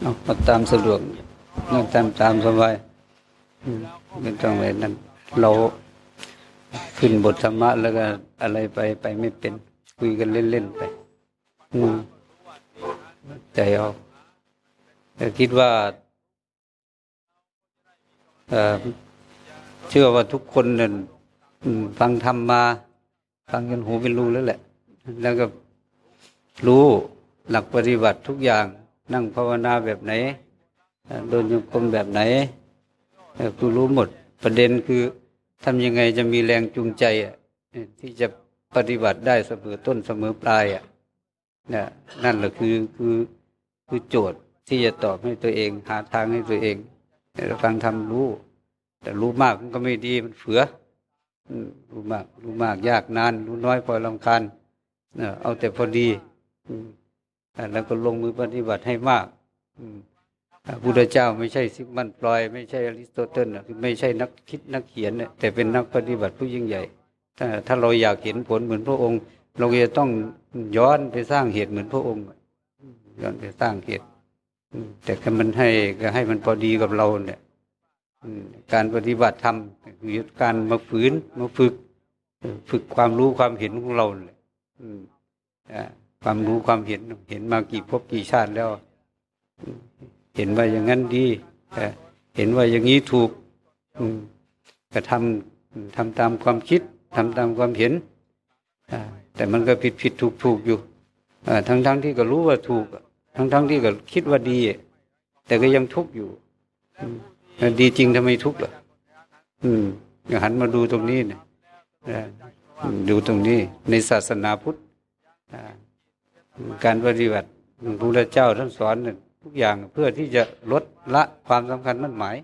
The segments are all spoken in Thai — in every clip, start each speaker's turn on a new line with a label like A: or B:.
A: เอาตามสะดวกนั่งตามตามสบายไม่ต้องอะไรนั้นเราขึ้นบทธรรมะแล้วก็อะไรไปไปไม่เป็น คุยกันเล่นๆไปอืมใจเอาแต่คิดว่าเชื่อว่าทุกคนเนี่ยฟังธรรมมา ฟังจนหูเป็นรูแล้วแหละ แล้วก็รู้หลักปฏิบัติทุกอย่าง นั่งภาวนาแบบไหนโดนยมกลมแบบไหนคือรู้หมดประเด็นคือทำยังไงจะมีแรงจูงใจที่จะปฏิบัติได้เสมอต้นเสมอปลายอะนั่นแหละคือคือคือโจทย์ที่จะตอบให้ตัวเอง หาทางให้ตัวเองฟังทำรู้ แต่รู้มากมันก็ไม่ดีมันเฟือรู้มากรู้มากยากนาน รู้น้อยพอลำคาญเอาแต่พอดี แล้วก็ลงมือปฏิบัติให้มากพระพุทธเจ้าไม่ใช่ซิกมันปลอย ไม่ใช่อริสโตเติลไม่ใช่นักคิดนักเขียนแต่เป็นนักปฏิบัติผู้ยิ่งใหญ่ถ้าเราอยากเห็นผลเหมือนพระองค์ เราจะต้องย้อนไปสร้างเหตุเหมือนพระองค์ ย้อนไปสร้างเหตุแต่ก็มันให้ก็ให้มันพอดีกับเราเนี่ยการปฏิบัติธรรมคือการมาฝืนมาฝึก ฝึกความรู้ความเห็นของเราเนี่ย ความรู้ความเห็นเห็นมากี่ภพกี่ชาติแล้ว เห็นว่าอย่างนั้นดีเห็นว่าอย่างนี้ถูกก็ทำทำตามความคิดทำตามความเห็นแต่มันก็ผิดผิดถูกถูกอยู่ทั้งทั้งที่ก็รู้ว่าถูก ทั้งทั้งที่ก็คิดว่าดี แต่ก็ยังทุกข์อยู่ดีจริงทำไมทุกข์ล่ะหันมาดูตรงนี้นี่ยดูตรงนี้ในศาสนาพุทธ การปฏิบัติพระพุทธเจ้าท่านสอนทุกอย่างเพื่อที่จะลดละความสำคัญมั่นหมาย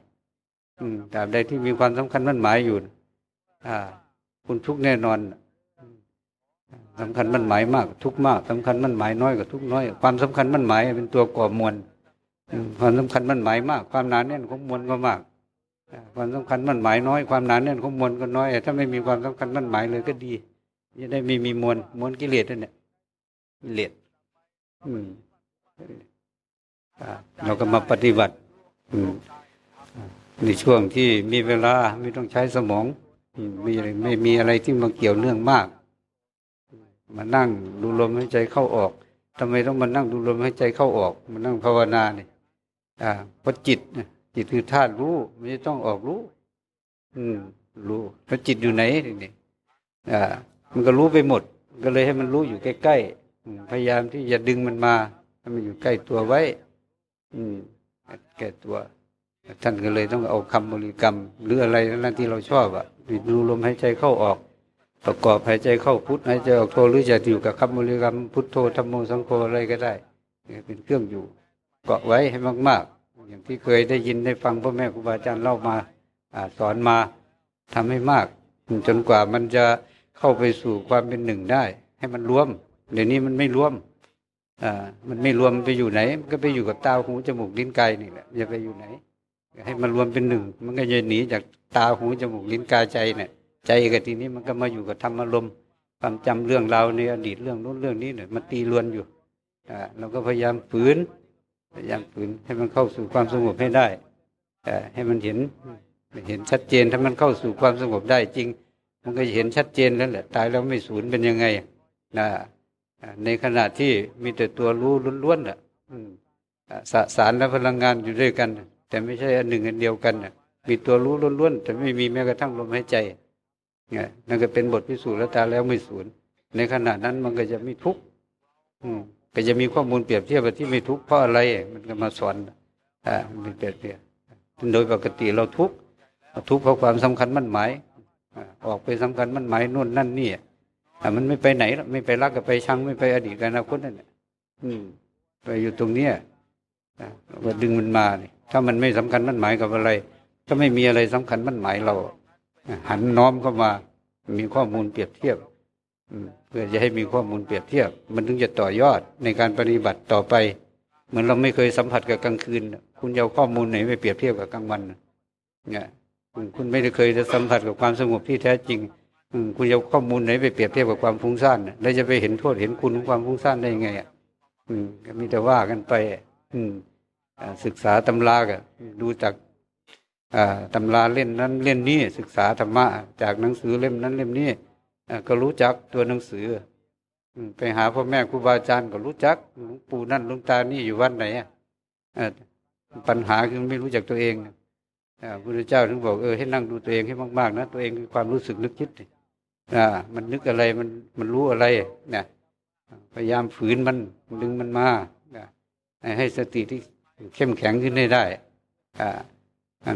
A: แต่ใดที่มีความสำคัญมั่นหมายอยู่คุณทุกแน่นอนสำคัญมั่นหมายมาก ทุกมากสำคัญมั่นหมายน้อยกว่าทุกน้อย ความสำคัญมั่นหมายเป็นตัวก่อมวลความสำคัญมั่นหมายมาก ความหนาแน่นของมวลก็มากความสำคัญมั่นหมายน้อยความหนาแน่นของมวลก็น้อย ถ้าไม่มีความสำคัญมั่นหมายเลยก็ดีจะได้ไม่มีมวลมวลกิเลสนั่นแหละกิเลส เราก็มาปฏิบัติในช่วงที่มีเวลาไม่ต้องใช้สมองมีไม่มีอะไรที่มาเกี่ยวเนื่องมาก มานั่งดูลมหายใจเข้าออกทำไมต้องมานั่งดูลมหายใจเข้าออกมานั่งภาวนาเนี่ยอ่าเพราะจิตจิตคือธาตุรู้ไม่ต้องออกรู้ อืม รู้แล้วจิตอยู่ไหนนี่อ่า มันก็รู้ไปหมด ก็เลยให้มันรู้อยู่ใกล้ๆ พยายามที่จะดึงมันมาให้มันอยู่ใกล้ตัวไว้ อืมแก่ตัว ท่านก็เลยต้องเอาคำบริกรรม หรืออะไรนั่นที่เราชอบอะดูลมหายใจเข้าออก ประกอบหายใจเข้าพุทหายใจออกโทหรือจะอยู่กับคำบริกรรมพุทโธธรรมโมสังโฆอะไรก็ได้เป็นเครื่องอยู่เกาะไว้ให้มาก ๆ อย่างที่เคยได้ยินได้ฟังพ่อแม่ครูบาอาจารย์เล่ามาสอนมาทำให้มาก จนกว่ามันจะเข้าไปสู่ความเป็นหนึ่งได้ ให้มันรวม เดี๋ยวนี้มันไม่รวมอ่ามันไม่รวมไปอยู่ไหน มันก็ไปอยู่กับตาหูจมูกลิ้นกายนี่แหละจะไปอยู่ไหน ให้มันรวมเป็นหนึ่ง มันก็จะหนีจากตาหูจมูกลิ้นกายใจเนี่ย ใจกับทีนี้มันก็มาอยู่กับธรรมอารมณ์ความจำเรื่องราวในอดีตเรื่องนู้นเรื่องนี้เนี่ยมันตีลวนอยู่อ่าเราก็พยายามฝืนพยายามฝืนให้มันเข้าสู่ความสงบให้ได้อ่าให้มันเห็นเห็นชัดเจนถ้ามันเข้าสู่ความสงบได้จริง มันก็จะเห็นชัดเจนแล้วแหละตายแล้วไม่สูญเป็นยังไงนะ ในขณะที่มีแต่ตัวรู้ล้วนๆอะสสารและพลังงานอยู่ด้วยกัน แต่ไม่ใช่อันหนึ่งอันเดียวกันมีตัวรู้ล้วนๆแต่ไม่มีแม้กระทั่งลมหายใจนั่นก็เป็นบทพิสูจน์แล้วตาแล้วไม่สูญในขณะนั้นมันก็จะไม่ทุกข์ก็จะมีข้อมูลเปรียบเทียบที่ไม่ทุกข์เพราะอะไรมันก็มาสอนอ่ามันเปรียบเทียบโดยปกติเราทุกข์ทุกข์เพราะความสำคัญมั่นหมายออกไปสำคัญมั่นหมายนู่นนั่นนี่ มันไม่ไปไหนไม่ไปรักกับไปชังไม่ไปอดีตกันอนาคตนั่นแหละไปอยู่ตรงเนี้ยว่าดึงมันมาเนี่ยถ้ามันไม่สำคัญมั่นหมายกับอะไร ก็ไม่มีอะไรสำคัญมั่นหมายเรา หันน้อมเข้ามา มีข้อมูลเปรียบเทียบเพื่อจะให้มีข้อมูลเปรียบเทียบ มันถึงจะต่อยอดในการปฏิบัติต่อไป เหมือนเราไม่เคยสัมผัสกับกลางคืน คุณเอาข้อมูลไหนไปเปรียบเทียบกับกลางวันเนี่ยคุณไม่ได้เคยจะสัมผัสกับความสงบที่แท้จริง คุณจะข้อมูลไหนไปเปรียบเทียบกับความฟุ้งซ่านแล้วจะไปเห็นโทษเห็นคุณของความฟุ้งซ่านได้ยังไงอะมีแต่ว่ากันไป อืมศึกษาตำราก็ดูจากตำราเล่นนั้นเล่นนี้ศึกษาธรรมะจากหนังสือเล่มนั้นเล่มนี้ก็รู้จักตัวหนังสือไปหาพ่อแม่ครูบาอาจารย์ก็รู้จักหลวงปู่นั่นหลวงตานี่อยู่วัดไหนปัญหาคือไม่รู้จักตัวเองพระพุทธเจ้าถึงบอกเออให้นั่งดูตัวเองให้มากๆนะตัวเองคือความรู้สึกนึกคิด อ่ามันนึกอะไรมันมันรู้อะไรเนี่ยพยายามฝืนมันดึงมันมาให้สติที่เข้มแข็งขึ้นได้ได้อ่า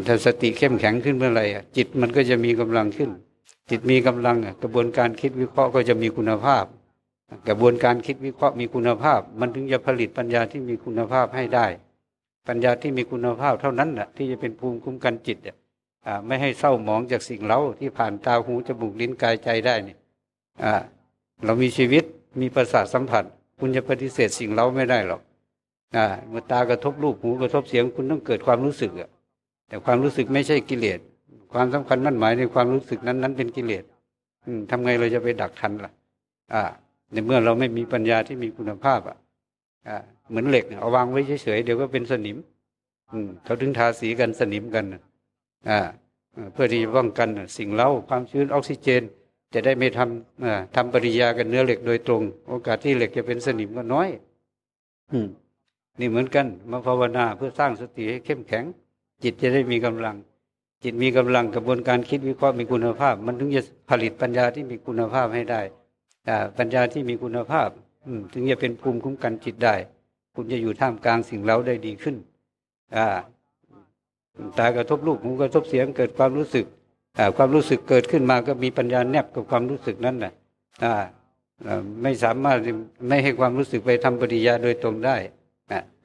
A: ถ้าสติเข้มแข็งขึ้นเมื่อไรจิตมันก็จะมีกำลังขึ้น จิตมีกำลังกระบวนการคิดวิเคราะห์ก็จะมีคุณภาพ กระบวนการคิดวิเคราะห์มีคุณภาพ มันถึงจะผลิตปัญญาที่มีคุณภาพให้ได้ ปัญญาที่มีคุณภาพเท่านั้นแหละที่จะเป็นภูมิคุ้มกันจิต ไม่ให้เศร้าหมองจากสิ่งเล้าที่ผ่านตาหูจมูกลิ้นกายใจได้เนี่ยเรามีชีวิตมีประสาทสัมผัส คุณจะปฏิเสธสิ่งเล้าไม่ได้หรอกเมื่อตากระทบรูปหูกระทบเสียงคุณต้องเกิดความรู้สึกอะแต่ความรู้สึกไม่ใช่กิเลสความสำคัญนั่นหมายในความรู้สึกนั้นนั้นเป็นกิเลสอืมทำไงเราจะไปดักทันล่ะ อ่า ในเมื่อเราไม่มีปัญญาที่มีคุณภาพอะอ่าเหมือนเหล็กเอาวางไว้เฉยๆเดี๋ยวก็เป็นสนิม อืมเขาถึงทาสีกันสนิมกัน เพื่อที่จะป้องกันสิ่งเล่าความชื้นออกซิเจน จะได้ไม่ทำทำปริยากันเนื้อเหล็กโดยตรง โอกาสที่เหล็กจะเป็นสนิมก็น้อยนี่เหมือนกันมาภาวนาเพื่อสร้างสติให้เข้มแข็ง จิตจะได้มีกำลัง จิตมีกำลังกระบวนการคิดวิเคราะห์มีคุณภาพ มันถึงจะผลิตปัญญาที่มีคุณภาพให้ได้ปัญญาที่มีคุณภาพถึงจะเป็นภูมิคุ้มกันจิตได้ คุณจะอยู่ท่ามกลางสิ่งเล้าได้ดีขึ้น ตากระทบรูปหูกระทบเสียงเกิดความรู้สึกความรู้สึกเกิดขึ้นมาก็มีปัญญาแนบกับความรู้สึกนั้นนะไม่สามารถไม่ให้ความรู้สึกไปทำปฏิยาโดยตรงได้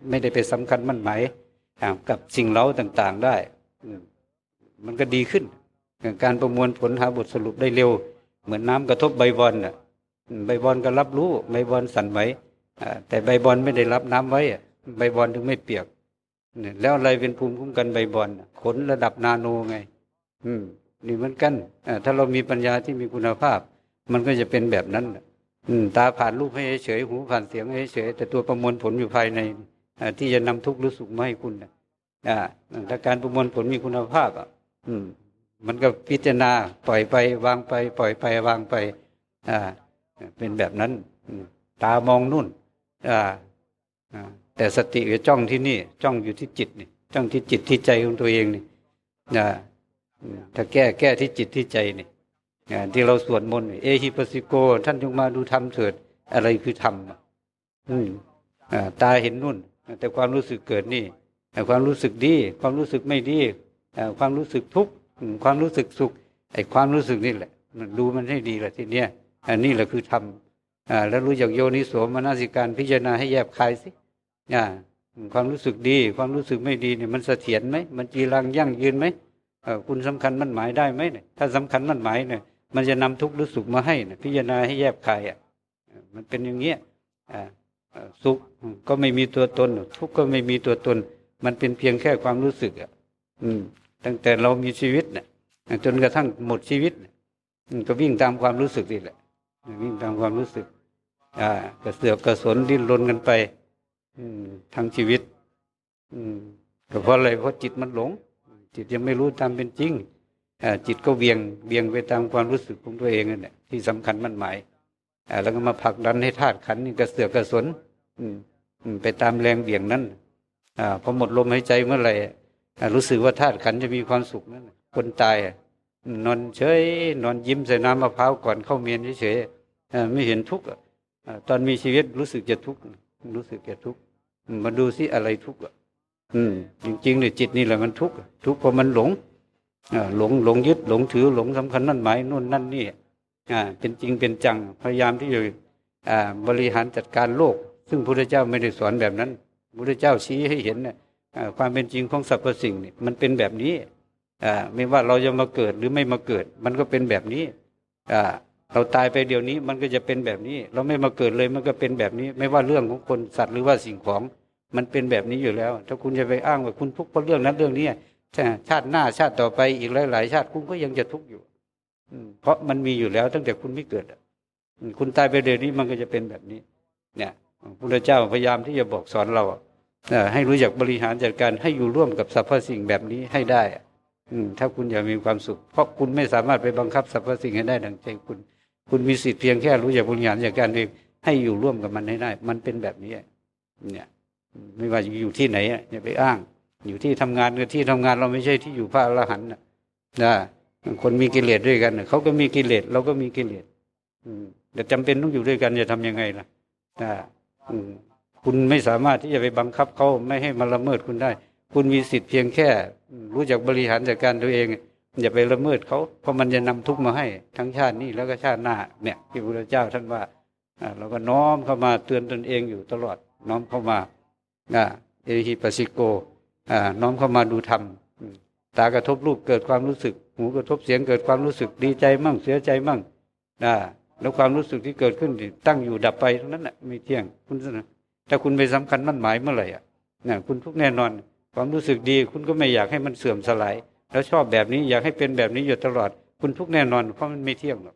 A: ไม่ได้ไปสำคัญมั่นหมายกับสิ่งเล้าต่างๆได้มันก็ดีขึ้น การประมวลผลหาบทสรุปได้เร็ว เหมือนน้ากระทบใบบอลน่ะใบบอลก็รับรู้ใบบอลสั่นไหวแต่ใบบอลไม่ได้รับน้ำไว้ใบบอลถึงไม่เปียก แล้วอะไรเป็นภูมิคุ้มกันใบบอลขนระดับนาโนไง อืม นี่เหมือนกันถ้าเรามีปัญญาที่มีคุณภาพ มันก็จะเป็นแบบนั้นตาผ่านรูปให้เฉยหูผ่านเสียงให้เฉยแต่ตัวประมวลผลอยู่ภายในที่จะนำทุกข์รือสุขมาให้คุณถ้าการประมวลผลมีคุณภาพอะ อืม มันก็พิจารณาปล่อยไป วางไป ปล่อยไปวางไป อ่า เป็นแบบนั้นตามองนู่น อ่า แต่สติก็จ้องที่นี่ จ้องอยู่ที่จิตนี่จ้องที่จิตที่ใจของตัวเองนี่นะถ้าแก้แก้ที่จิตที่ใจนี่ที่เราสวดมนต์เอฮิปัสสิโก ท่านจงมาดูธรรมเถิดอะไรคือธรรมตาเห็นนู่น แต่ความรู้สึกเกิดนี่ความรู้สึกดี ความรู้สึกไม่ดีความรู้สึกทุกข์ความรู้สึกสุขไอ้ความรู้สึกนี่แหละดูมันให้ดีแหละทีเนี้ยอันนี้แหละคือธรรมแล้วรู้จักโยนิโสมนสิการพิจารณาให้แยบคายสิ ความรู้สึกดี ความรู้สึกไม่ดีเนี่ยมันเสถียรไหมมันจีรังยั่งยืนไหมคุณสำคัญมันหมายได้ไหมเนี่ยถ้าสำคัญมันหมายเนี่ยมันจะนำทุกข์หรือสุขมาให้เนี่ยพิจารณาให้แยบคายอะมันเป็นอย่างเงี้ยสุขก็ไม่มีตัวตน ทุกข์ก็ไม่มีตัวตน มันเป็นเพียงแค่ความรู้สึกอะอืมตั้งแต่เรามีชีวิตเนี่ยจนกระทั่งหมดชีวิตก็วิ่งตามความรู้สึกนี่แหละวิ่งตามความรู้สึกอ่ากระเสือกกระสนดิ้นรนกันไป ทั้งชีวิต อืมก็เพราะอะไรเพราะจิตมันหลง จิตยังไม่รู้ตามเป็นจริงจิตก็เบียงเบียงไปตามความรู้สึกของตัวเองนั่นแหละที่สำคัญมันหมายแล้วก็มาผลักดันให้ธาตุขันนี่กระเสือกกระสนไปตามแรงเบี่ยงนั้นอพอหมดลมหายใจเมื่อไหร่รู้สึกว่าธาตุขันจะมีความสุขนั้นคนตายนอนเฉยนอนยิ้มใส่น้ำมะพร้าวก่อนเข้าเมียนเฉยไม่เห็นทุกข์ตอนมีชีวิตรู้สึกจะทุกข์ รู้สึกจะทุกข์มาดูซิอะไรทุกข์อืม จริงๆเนี่ยจิตนี่แหละมันทุกข์ทุกข์เพราะมันหลงหลงหลงยึดหลงถือหลงสำคัญนั่นหมายนู่นนั่นนี่อ่าเป็นจริงเป็นจังพยายามที่จะบริหารจัดการโลก ซึ่งพระพุทธเจ้าไม่ได้สอนแบบนั้นพระพุทธเจ้าชี้ให้เห็นเนี่ยความเป็นจริงของสรรพสิ่งนี่มันเป็นแบบนี้อ่าไม่ว่าเราจะมาเกิดหรือไม่มาเกิด มันก็เป็นแบบนี้ เราตายไปเดี๋ยวนี้มันก็จะเป็นแบบนี้ เราไม่มาเกิดเลยมันก็เป็นแบบนี้ ไม่ว่าเรื่องของคนสัตว์หรือว่าสิ่งของมันเป็นแบบนี้อยู่แล้ว ถ้าคุณจะไปอ้างว่าคุณทุกข์เพราะเรื่องนั้นเรื่องนี้ชาติหน้าชาติต่อไปอีกหลายๆชาติคุณก็ยังจะทุกข์อยู่เพราะมันมีอยู่แล้วตั้งแต่คุณไม่เกิดคุณตายไปเดี๋ยวนี้มันก็จะเป็นแบบนี้ เนี่ยพระเจ้าพยายามที่จะบอกสอนเราให้รู้จักบริหารจัดการให้อยู่ร่วมกับสรรพสิ่งแบบนี้ให้ได้ อืถ้าคุณอยากมีความสุข เพราะคุณไม่สามารถไปบังคับสรรพสิ่งให้ได้ดังใจคุณ คุณมีสิทธิ์เพียงแค่รู้จักบริหารจัดการเองให้อยู่ร่วมกับมันให้ได้ มันเป็นแบบนี้เนี่ย ไม่ว่าอยู่ที่ไหนอย่าไปอ้าง อยู่ที่ทำงานกับที่ทำงานเราไม่ใช่ที่อยู่พระอรหันต์นะคนมีกิเลสด้วยกันเขาก็มีกิเลสเราก็มีกิเลสแต่จำเป็นต้องอยู่ด้วยกันจะทํำยังไงล่ะนะคุณไม่สามารถที่จะไปบังคับเขาไม่ให้มาละเมิดคุณได้ คุณมีสิทธิ์เพียงแค่ รู้จักบริหารจัดการตัวเอง อย่าไปละเมิดเขาเพราะมันจะนำทุกข์มาให้ ทั้งชาตินี้แล้วก็ชาติหน้าเนี่ยที่พระเจ้าท่านว่าเราก็น้อมเข้ามาเตือนตนเองอยู่ตลอด น้อมเข้ามาเอหิปัสิโกน้อมเข้ามาดูธรรมตากระทบรูปเกิดความรู้สึก หูกระทบเสียงเกิดความรู้สึกดีใจมั่งเสียใจมั่งนะแล้วความรู้สึกที่เกิดขึ้นตั้งอยู่ดับไปทั้งนั้นแหละไม่เที่ยงคุณนะถ้าคุณไปสำคัญมั่นหมายเมื่อไหร่อะนะคุณทุกแน่นอน ความรู้สึกดีคุณก็ไม่อยากให้มันเสื่อมสลาย แล้วชอบแบบนี้อยากให้เป็นแบบนี้อยู่ตลอด คุณทุกแน่นอน เพราะมันไม่เที่ยงหรอก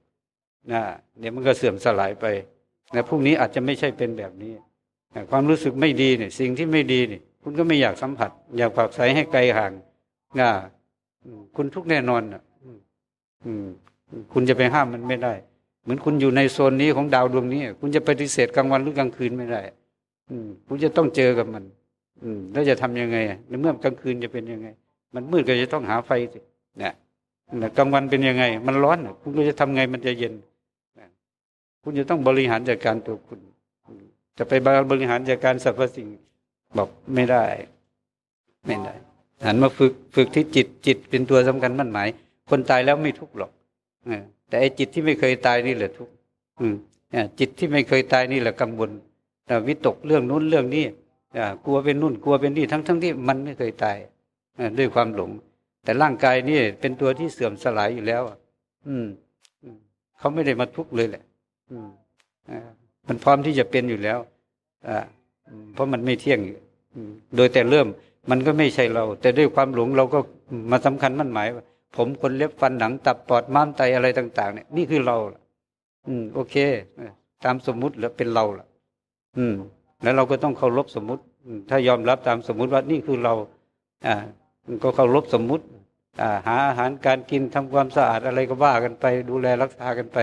A: นะเดี๋ยวมันก็เสื่อมสลายไปนะพรุ่งนี้อาจจะไม่ใช่เป็นแบบนี้นะความรู้สึกไม่ดีเนี่ย สิ่งที่ไม่ดีเนี่ย คุณก็ไม่อยากสัมผัส อยากผักใสให้ไกลห่างนะคุณทุกแน่นอนอะคุณจะไปห้ามมันไม่ได้ เหมือนคุณอยู่ในโซนนี้ของดาวดวงนี้ คุณจะปฏิเสธกลางวันหรือกลางคืนไม่ได้ อืม คุณจะต้องเจอกับมัน อืม แล้วจะทํำยังไงในเมื่อกลางคืนจะเป็นยังไง มันมืดก็จะต้องหาไฟสิเนี่ยกลางวันเป็นยังไง มันร้อนคุณก็จะทำไงมันจะเย็นคุณจะต้องบริหารจัดการตัวคุณ จะไปบริหารจัดการสรรพสิ่งบอกไม่ได้ ไม่ได้หันมาฝึกฝึกที่จิตจิตเป็นตัวสำคัญมั่นหมาย คนตายแล้วไม่ทุกข์หรอกแต่ไอ้จิตที่ไม่เคยตายนี่แหละทุกข์จิตที่ไม่เคยตายนี่แหละกังวลวิตกเรื่องนู้นเรื่องนี้กลัวเป็นนู่นกลัวเป็นนี่ทั้งทั้งที่มันไม่เคยตาย ด้วยความหลง แต่ร่างกายนี่เป็นตัวที่เสื่อมสลายอยู่แล้ว อืมเขาไม่ได้มาทุกข์เลยแหละ อืมมันพร้อมที่จะเป็นอยู่แล้วอ่าเพราะมันไม่เที่ยงโดยแต่เริ่มมันก็ไม่ใช่เรา แต่ด้วยความหลงเราก็มาสำคัญมั่นหมายว่าผมคนเล็บฟันหนังตับปอดม้ามไตอะไรต่าง ๆ เนี่ยนี่คือเราอืม โอเคตามสมมุติแล้วเป็นเราล่ะ อืม แล้วเราก็ต้องเคารพสมมุติ ถ้ายอมรับตามสมมุติว่านี่คือเรา อ่า ก็เคารพสมมุติหาอาหารการกินทำความสะอาดอะไรก็ว่ากันไป ดูแลรักษากันไป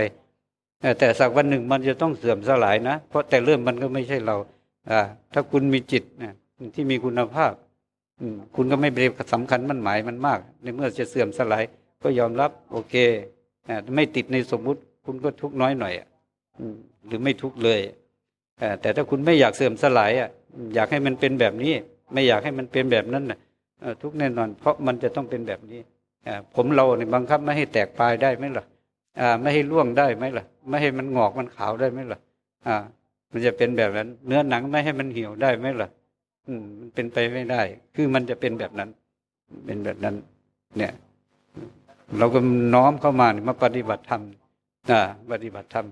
A: แต่สักวันหนึ่งมันจะต้องเสื่อมสลายนะ เพราะแต่เริ่มมันก็ไม่ใช่เราถ้าคุณมีจิตที่มีคุณภาพคุณก็ไม่ไปสำคัญมันหมายมันมาก ในเมื่อจะเสื่อมสลายก็ยอมรับ โอเคไม่ติดในสมมุติ คุณก็ทุกน้อยหน่อยหรือไม่ทุกเลยแต่ถ้าคุณไม่อยากเสื่อมสลายอยากให้มันเป็นแบบนี้ ไม่อยากให้มันเป็นแบบนั้นนะ ทุกแน่นอน เพราะมันจะต้องเป็นแบบนี้ผมเราเนี่ยบังคับไม่ให้แตกปลายได้ไหมล่ะไม่ให้ร่วงได้ไหมล่ะ ไม่ให้มันงอกมันขาวได้ไหมล่ะมันจะเป็นแบบนั้น เนื้อหนังไม่ให้มันเหี่ยวได้ไหมล่ะอืมมันเป็นไปไม่ได้ คือมันจะเป็นแบบนั้น เป็นแบบนั้น เนี่ย เราก็น้อมเข้ามามาปฏิบัติธรรมปฏิบัติธรรม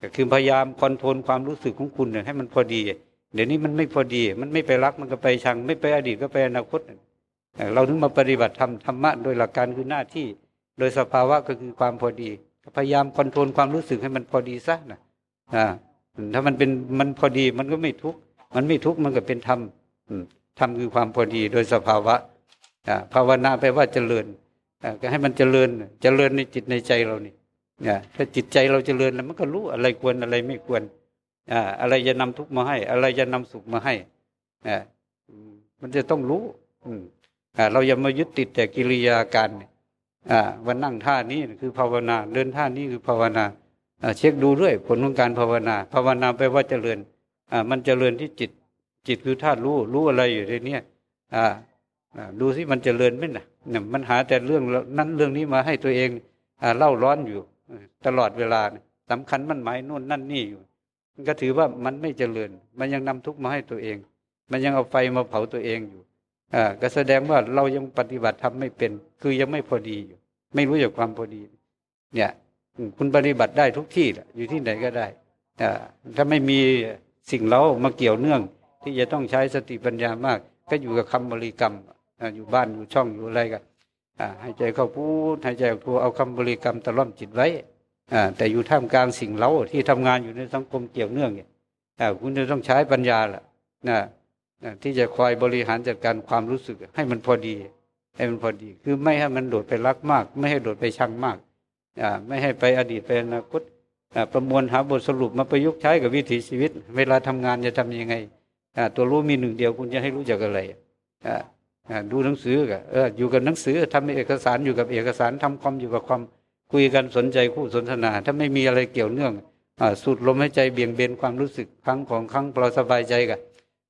A: ก็คือพยายาม control ความรู้สึกของคุณเนี่ยให้มันพอดี เดี๋ยวนี้มันไม่พอดี มันไม่ไปรักมันก็ไปชัง ไม่ไปอดีตก็ไปอนาคต เราถึงมาปฏิบัติธรรมธรรมะโดยหลักการคือหน้าที่ โดยสภาวะก็คือความพอดี พยายาม control ความรู้สึกให้มันพอดีซะนะถ้ามันเป็นมันพอดีมันก็ไม่ทุกข์มันไม่ทุกข์มันก็เป็นธรรมทำคือความพอดีโดยสภาวะภาวนาแปลว่าเจริญก็ให้มันเจริญเจริญในจิตในใจเรานี่ถ้าจิตใจเราเจริญแล้วมันก็รู้อะไรควรอะไรไม่ควรอะไรจะนำทุกข์มาให้ อะไรจะนำสุขมาให้มันจะต้องรู้ เราอย่ามายึดติดแต่กิริยาการวันนั่งท่านี้คือภาวนา เดินท่านี้คือภาวนาเช็คดูด้วยผลของการภาวนา ภาวนาแปว่าเจริญมันเจริญที่จิตจิตคือธาตุรู้รู้อะไรอยู่ในนี้อ่าดูสิมันเจริญไหมนะเนี่ยมันหาแต่เรื่องนั้นเรื่องนี้มาให้ตัวเองอ่าเล่าร้อนอยู่ ตลอดเวลาสำคัญมันหมายนู่นนั่นนี่อยู่มันก็ถือว่ามันไม่เจริญ มันยังนำทุกข์มาให้ตัวเอง มันยังเอาไฟมาเผาตัวเองอยู่ อ่าก็แสดงว่าเรายังปฏิบัติทำไม่เป็น คือยังไม่พอดีอยู่ ไม่รู้จักความพอดี เนี่ย คุณปฏิบัติได้ทุกที่แหละอยู่ที่ไหนก็ได้อ่าถ้าไม่มีสิ่งเล้ามาเกี่ยวเนื่อง ที่จะต้องใช้สติปัญญามาก ก็อยู่กับคำบริกรรมอยู่บ้านอยู่ช่องอยู่อะไรกันหายใจเข้าพูดหายใจออกพูเอาคำบริกรรมตะล่อมจิตไว้แต่อยู่ท่ามกลางสิ่งเล้าที่ทำงานอยู่ในสังคมเกี่ยวเนื่องเนี่ยคุณจะต้องใช้ปัญญาล่ะนะ ที่จะคอยบริหารจัดการความรู้สึก ให้มันพอดี ให้มันพอดี คือไม่ให้มันโดดไปรักมาก ไม่ให้โดดไปชังมากไม่ให้ไปอดีตไปอนาคตประมวลหาบทสรุปมาประยุกต์ใช้กับวิถีชีวิต เวลาทำงานจะทํำยังไงตัวรู้มีหนึ่งเดียวคุณจะให้รู้จักอะไรดูหนังสือกับเอออยู่กับหนังสือทำเอกสารอยู่กับเอกสารทำความอยู่กับความคุยกันสนใจคู่สนทนา ถ้าไม่มีอะไรเกี่ยวเนื่องสูดลมหายใจเบี่ยงเบนความรู้สึกครั้งของครั้งเราสบายใจกัน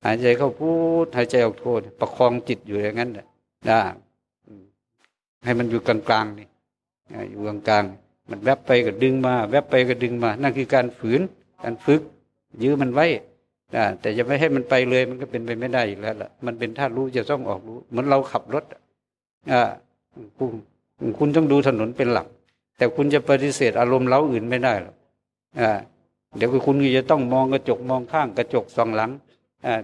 A: หายใจเข้าพูดหายใจออกโทษประคองจิตอยู่อย่างนั้นแหละได้ให้มันอยู่กลางๆนี่อยู่กลางๆมันแวบไปก็ดึงมา แวบไปก็ดึงมา นั่นคือการฝืน การฝึก ยื้อมันไว้แต่จะไม่ให้มันไปเลยมันก็เป็นไปไม่ได้อยู่แล้วล่ะมันเป็นท่ารู้จะต้องออกรู้ เหมือนเราขับรถอ่าคุณคุณต้องดูถนนเป็นหลัก แต่คุณจะปฏิเสธอารมณ์เล้าอื่นไม่ได้หรอกอ่าเดี๋ยวคุณก็จะต้องมองกระจกมองข้างกระจกสองหลัง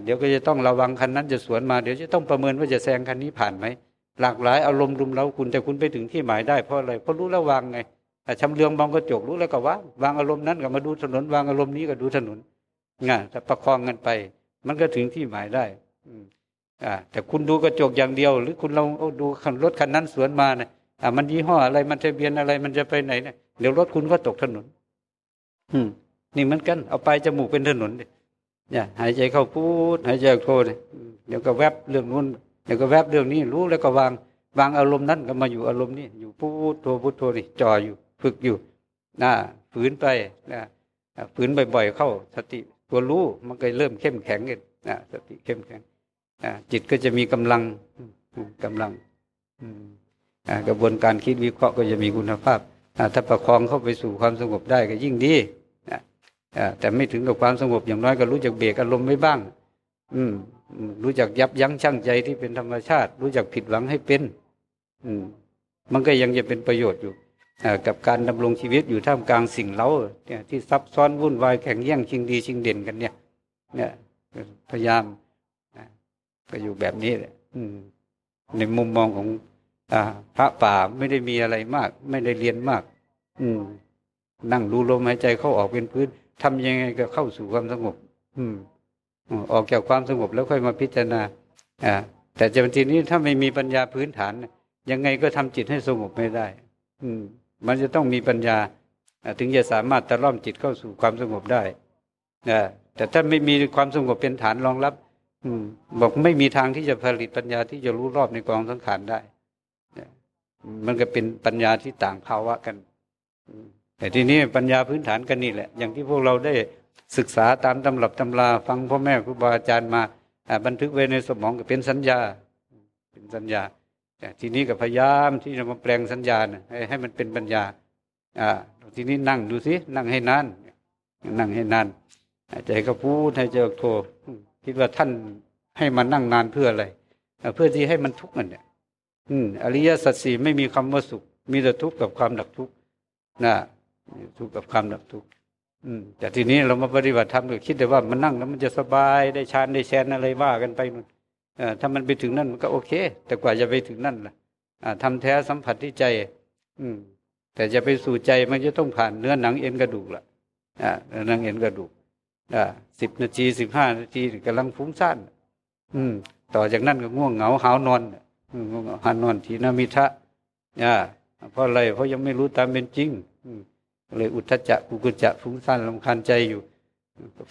A: เดี๋ยวก็จะต้องระวังคันนั้นจะสวนมาเดี๋ยวจะต้องประเมินว่าจะแซงคันนี้ผ่านไหมหลากหลายอารมณ์รุมเร้าคุณแต่คุณไปถึงที่หมายได้เพราะอะไรเพราะรู้แล้ววางไงชำเลืองมองกระจกรู้แล้วก็ว่างวางอารมณ์นั้นก็มาดูถนนวางอารมณ์นี้ก็ดูถนนงานถ้าประคองกันไป มันก็ถึงที่หมายได้อ่าแต่คุณดูกระจกอย่างเดียว หรือคุณลองดูรถคันนั้นสวนมาเนี่ยอ่ามันยี่ห้ออะไรมันทะเบียนอะไรมันจะไปไหนเนี่ยเดี๋ยวรถคุณก็ตกถนน อืม นี่เหมือนกัน เอาไปจมูกเป็นถนน เนี่ย หายใจเข้าพูดหายใจออกโทษเดี๋ยวก็แวบเรื่องนู้นเดี๋ยวก็แวบเรื่องนี้ รู้แล้วก็วางวางอารมณ์นั้นก็มาอยู่อารมณ์นี้อยู่พูดโทพูดโทนี่จ่ออยู่ฝึกอยู่นะฝืนไปนะฝืนบ่อยๆเข้าสติตัวรู้มันก็เริ่มเข้มแข็งกันนะสติเข้มแข็งนะจิตก็จะมีกำลังกำลังกระบวนการคิดวิเคราะห์ก็จะมีคุณภาพถ้าประคองเข้าไปสู่ความสงบได้ก็ยิ่งดี แต่ไม่ถึงกับความสงบอย่างน้อยก็รู้จักเบรกอารมณ์ไว้บ้าง อืม รู้จักยับยั้งชั่งใจที่เป็นธรรมชาติ รู้จักผิดหวังให้เป็น อืม มันก็ยังจะเป็นประโยชน์อยู่กับการดำรงชีวิตอยู่ท่ามกลางสิ่งเล้าเนี่ยที่ซับซ้อนวุ่นวายแข่งแย่งชิงดีชิงเด่นกันเนี่ย เนี่ยพยายามก็อยู่แบบนี้แหละในมุมมองของอพระป่าไม่ได้มีอะไรมาก ไม่ได้เรียนมาก อืม นั่งดูลมหายใจเข้าออกเป็นพื้น ทำยังไงก็เข้าสู่ความสงบ อืมออกจากความสงบแล้วค่อยมาพิจารณา อ่า แต่จะทีนี้ถ้าไม่มีปัญญาพื้นฐาน ยังไงก็ทำจิตให้สงบไม่ได้ อืม มันจะต้องมีปัญญาถึงจะสามารถตะล่อมจิตเข้าสู่ความสงบได้แต่ถ้าไม่มีความสงบเป็นฐานรองรับบอกไม่มีทางที่จะผลิตปัญญาที่จะรู้รอบในกองสังขารได้มันก็เป็นปัญญาที่ต่างภาวะกัน แต่ทีนี้ปัญญาพื้นฐานกันนี่แหละ อย่างที่พวกเราได้ศึกษาตามตำรับตำราฟังพ่อแม่ครูบาอาจารย์มาบันทึกไว้ในสมองก็เป็นสัญญา เป็นสัญญาทีนี้ก็พยายามที่จะมาแปลงสัญญาให้ให้มันเป็นปัญญาอ่าทีนี้นั่งดูสินั่งให้นานนั่งให้นานใจก็พูดให้เจ้าโทคิดว่าท่านให้มันนั่งนานเพื่ออะไรเพื่อที่ให้มันทุกข์นั่นเนี่ยอืมอริยสัจสี่ไม่มีคำว่าสุข มีแต่ทุกข์กับความดับทุกข์นะ ทุกข์กับความดับทุกข์แต่ทีนี้เรามาปฏิบัติธรรมก็คิดแต่ว่ามันนั่งแล้วมันจะสบายได้ฌานได้แชนอะไรว่ากันไปนู่นถ้ามันไปถึงนั่นมันก็โอเค แต่กว่าจะไปถึงนั่นล่ะทำแท้สัมผัสที่ใจ อืม แต่จะไปสู่ใจมันจะต้องผ่านเนื้อหนังเอ็นกระดูกล่ะเนื้อหนังเอ็นกระดูกสิบนาทีสิบห้านาทีกำลังฟุ้งซ่านอืม ต่อจากนั้นก็ง่วงเหงาหาวนอนง่วงหานอนทีนามิทะอ่าเพราะอะไรเพราะยังไม่รู้ตามเป็นจริง เลยอุทธจักกุกุจักฟุ้งซ่านลำคาญใจอยู่